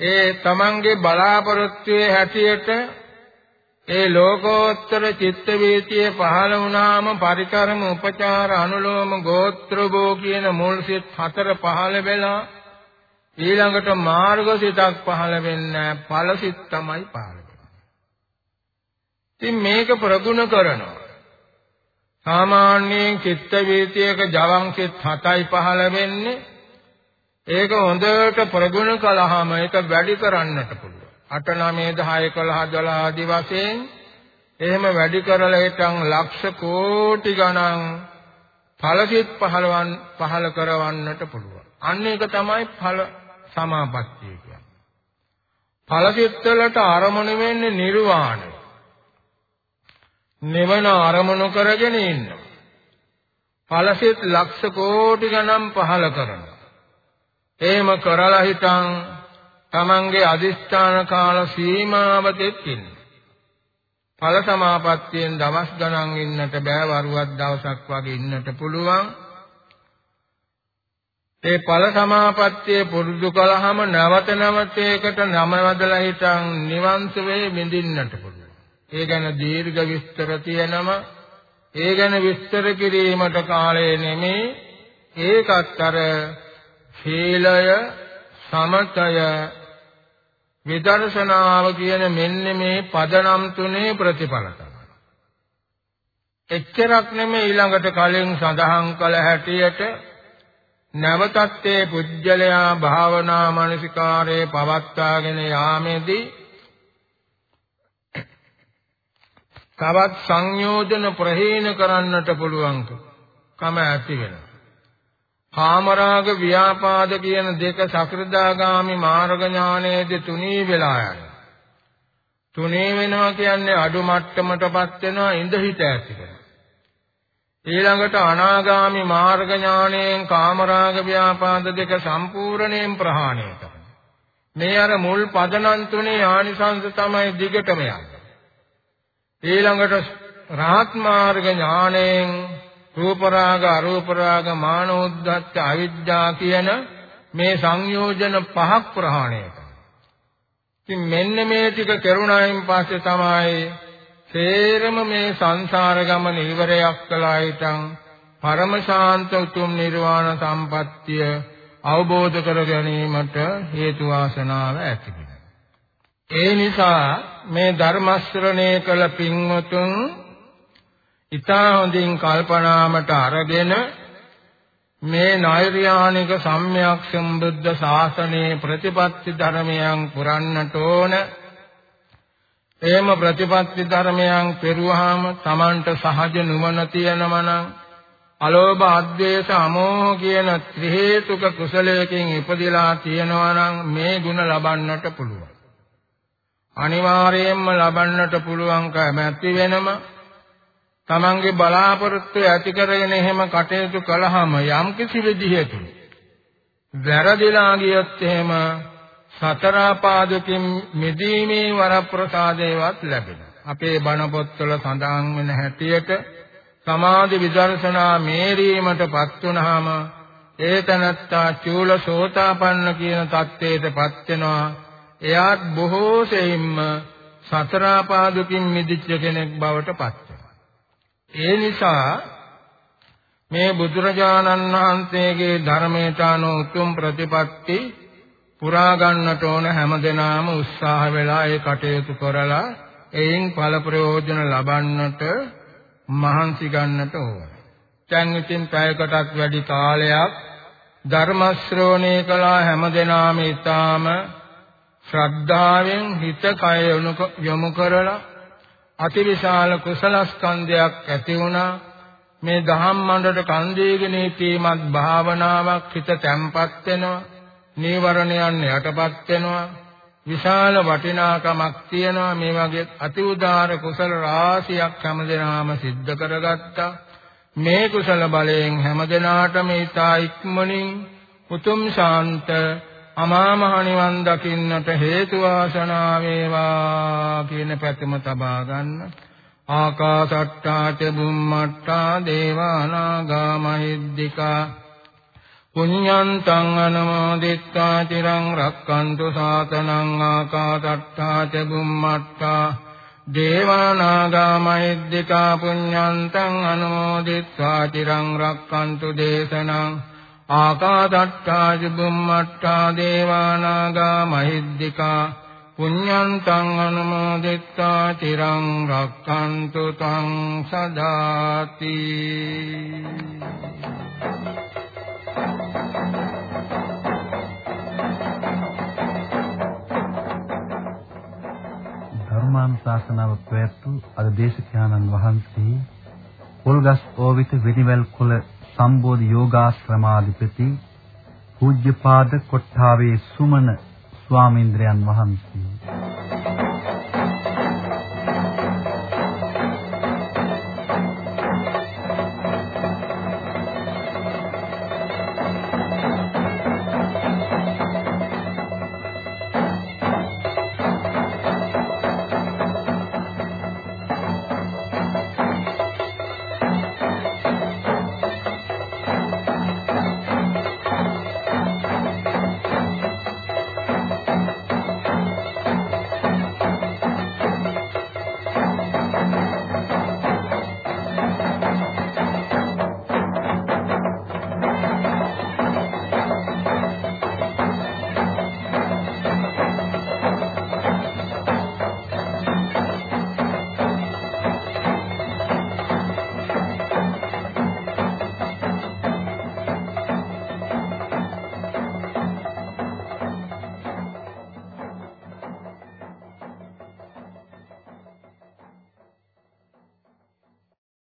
ඒ තමන්ගේ බලාපොරොත්තුවේ හැටියට ඒ ලෝකෝත්තර චිත්ත වීතිය පහළ වුණාම පරිකරම උපචාර අනුලෝම ගෝත්‍රභෝ කියන මුල් සිත් හතර පහළ වෙලා ඊළඟට මාර්ගසිතක් පහළ වෙන්නේ ඵලසිත තමයි පහළ වෙන්නේ. ඉතින් මේක ප්‍රගුණ කරනවා. සාමාන්‍යයෙන් චිත්ත වීතියක ජවං සිත් 7යි පහළ වෙන්නේ. ඒක හොඳට ප්‍රගුණ කළාම ඒක වැඩි කරන්නට පුළුවන්. 8 9 10 11 12 ආදි වශයෙන් එහෙම වැඩි කරලා හිටන් ලක්ෂ කෝටි ගණන් ඵලසිත පහළවන් පහළ කරවන්නට පුළුවන්. අන්න ඒක තමයි ඵල සමාපත්තිය කියන්නේ. ඵලසිත වලට අරමුණු වෙන්නේ නිර්වාණය. නිවන අරමුණු කරගෙන ඉන්නවා. ඵලසිත ලක්ෂ කෝටි ගණන් පහළ කරනවා. එහෙම කරලා හිටන් තමන්ගේ අදිස්ථාන කාල සීමාවතෙත් ඉන්න. ඵල සමාපත්තියෙන් දවස් ගණන් ඉන්නට බෑ වරුවක් දවසක් වගේ ඉන්නට පුළුවන්. ඒ ඵල සමාපත්තිය පුරුදු කළාම නැවත නැවත ඒකට නම වදලා හිටන් නිවන් සුවේ විඳින්නට පුළුවන්. ඒ ගැන දීර්ඝ විස්තර තියෙනවා. ඒ ගැන විස්තර කිරීමට කාලය නෙමේ. ඒකත් අර සීලය සමතය විදර්ශනාව කියන මෙන්න මේ පදනම් තුනේ ප්‍රතිඵල තමයි. එච්චරක් නෙමෙයි ඊළඟට කලින් සඳහන් කළ හැටියට නැවතත් ඒ පුජ්‍යලයා භාවනා මානසිකාරයේ පවත්වාගෙන යාමේදී තවත් සංයෝජන ප්‍රහීන කරන්නට පුළුවන්කම ඇති වෙනවා. කාමරාග ව්‍යාපාද කියන දෙක සකෘදාගාමි මාර්ග ඥානයේදී තුනී වෙලා යනවා. තුනී වෙනවා කියන්නේ අඩු මට්ටමටපත් වෙනවා ඉඳ හිත ඇති වෙනවා. ඊළඟට අනාගාමි මාර්ග ඥානයෙන් කාමරාග ව්‍යාපාද දෙක සම්පූර්ණයෙන් ප්‍රහාණය කරනවා. මේ අර මුල් පදනම් තුනේ ආනිසංස තමයි දිගටම යන්නේ. ඊළඟට රහත් මාර්ග ඥානයෙන් රූප රාග අරූප රාග මානෝද්දච්ච අවිජ්ජා කියන මේ සංයෝජන පහක් ප්‍රහාණය කරනවා. ඉතින් මෙන්න මේ ටික කරුණායින් පස්සේ තමයි සේරම මේ සංසාර ගමන ඉවරයක් කළා හිටන් පරම ශාන්ත උතුම් නිර්වාණ සම්පත්තිය අවබෝධ කර ගැනීමට හේතු වාසනාව ඇති ඒ නිසා මේ ධර්ම ශ්‍රවණය කළ පින්වතුන් ඊතා හොඳින් කල්පනාමට අරගෙන මේ නෛර්යානික සම්්‍යක් සම්බුද්ධ ශාසනයේ ප්‍රතිපත්ති ධර්මයන් පුරන්නට ඕන. එහෙම ප්‍රතිපත්ති ධර්මයන් පෙරුවාම Tamanට සහජ නුවණ තියෙනවා නම් අලෝභ අද්වේෂ අමෝහ කියන ත්‍රි හේතුක කුසලයකින් ඉපදිලා තියෙනවා නම් මේ ಗುಣ ලබන්නට පුළුවන්. අනිවාර්යයෙන්ම ලබන්නට පුළුවන්කම ඇති වෙනම තමන්ගේ බලාපොරොත්තු ඇති කරගෙන එහෙම කටයුතු කළාම යම් කිසි විදිහකින් වැරදිලා ගියොත් එහෙම සතර පාදකින් මිදීමේ වරප්‍රසාදේවත් ලැබෙනවා. අපේ බණ පොත්වල සඳහන් වෙන හැටියට සමාධි විදර්ශනා මේරීමටපත් වුනහම ඒතනත්තා චූල සෝතාපන්න කියන தත්ත්වයටපත් වෙනවා. එයාත් බොහෝ සෙයින්ම සතර පාදකින් මිදිච්ච කෙනෙක් බවටපත් ඒ නිසා මේ බුදුරජාණන් වහන්සේගේ ධර්මයට අනුව උතුම් ප්‍රතිපatti පුරා ගන්නට ඕන හැමදෙනාම උත්සාහ වෙලා ඒ කටයුතු කරලා එයින් ඵල ප්‍රයෝජන ලබන්නට මහන්සි ගන්නට ඕන. දැන් ඉතින් පැයකටත් වැඩි කාලයක් ධර්ම ශ්‍රවණය කළා හැමදෙනාම ඊටාම ශ්‍රද්ධාවෙන් හිත කය යොමු කරලා අතිවිශාල කුසල ස්කන්ධයක් ඇති වුණා. මේ දහම් මණ්ඩට කන් දීගෙන සිටීමත් භාවනාවක් හිත තැම්පත් වෙනවා. නීවරණයන් යටපත් වෙනවා. විශාල වටිනාකමක් තියෙනවා. මේ වගේ අති උදාර කුසල රාශියක් හැමදෙනාම සිද්ධ කරගත්තා. මේ කුසල බලයෙන් හැමදෙනාටම ඊතා ඉක්මනින් උතුම් ශාන්ත අමා මහ නිවන් දකින්නට හේතු වාසනා වේවා කියන පැතුම තබා ගන්න. ආකාසට්ටා ච බුම්මට්ටා දේවා නාග මහිද්దికා පුඤ්ඤන්තං අනුමෝදිත්වා චිරං රක්칸තු සාතනං ආකාසට්ටා ච බුම්මට්ටා දේවා නාග මහිද්దికා පුඤ්ඤන්තං අනුමෝදිත්වා චිරං රක්칸තු දේශනං ආකාදත්තා චුම්මත්තා දේවානාගා මහිද්దికා පුඤ්ඤන්තං අනුමෝදිත්වා චිරං රක්ඛන්තු තං සදාති ධර්මානුශාසනාව ප්‍රවැත්තු අද දේශකයන්න් වහන්සේ පොල්ගස් ඕවිත වෙනිවැල් කුල සම්බෝධි යෝගාශ්‍රමාධිපති පූජ්‍යපාද කොට්ටාවේ සුමන ස්වාමීන්ද්‍රයන් වහන්සේ.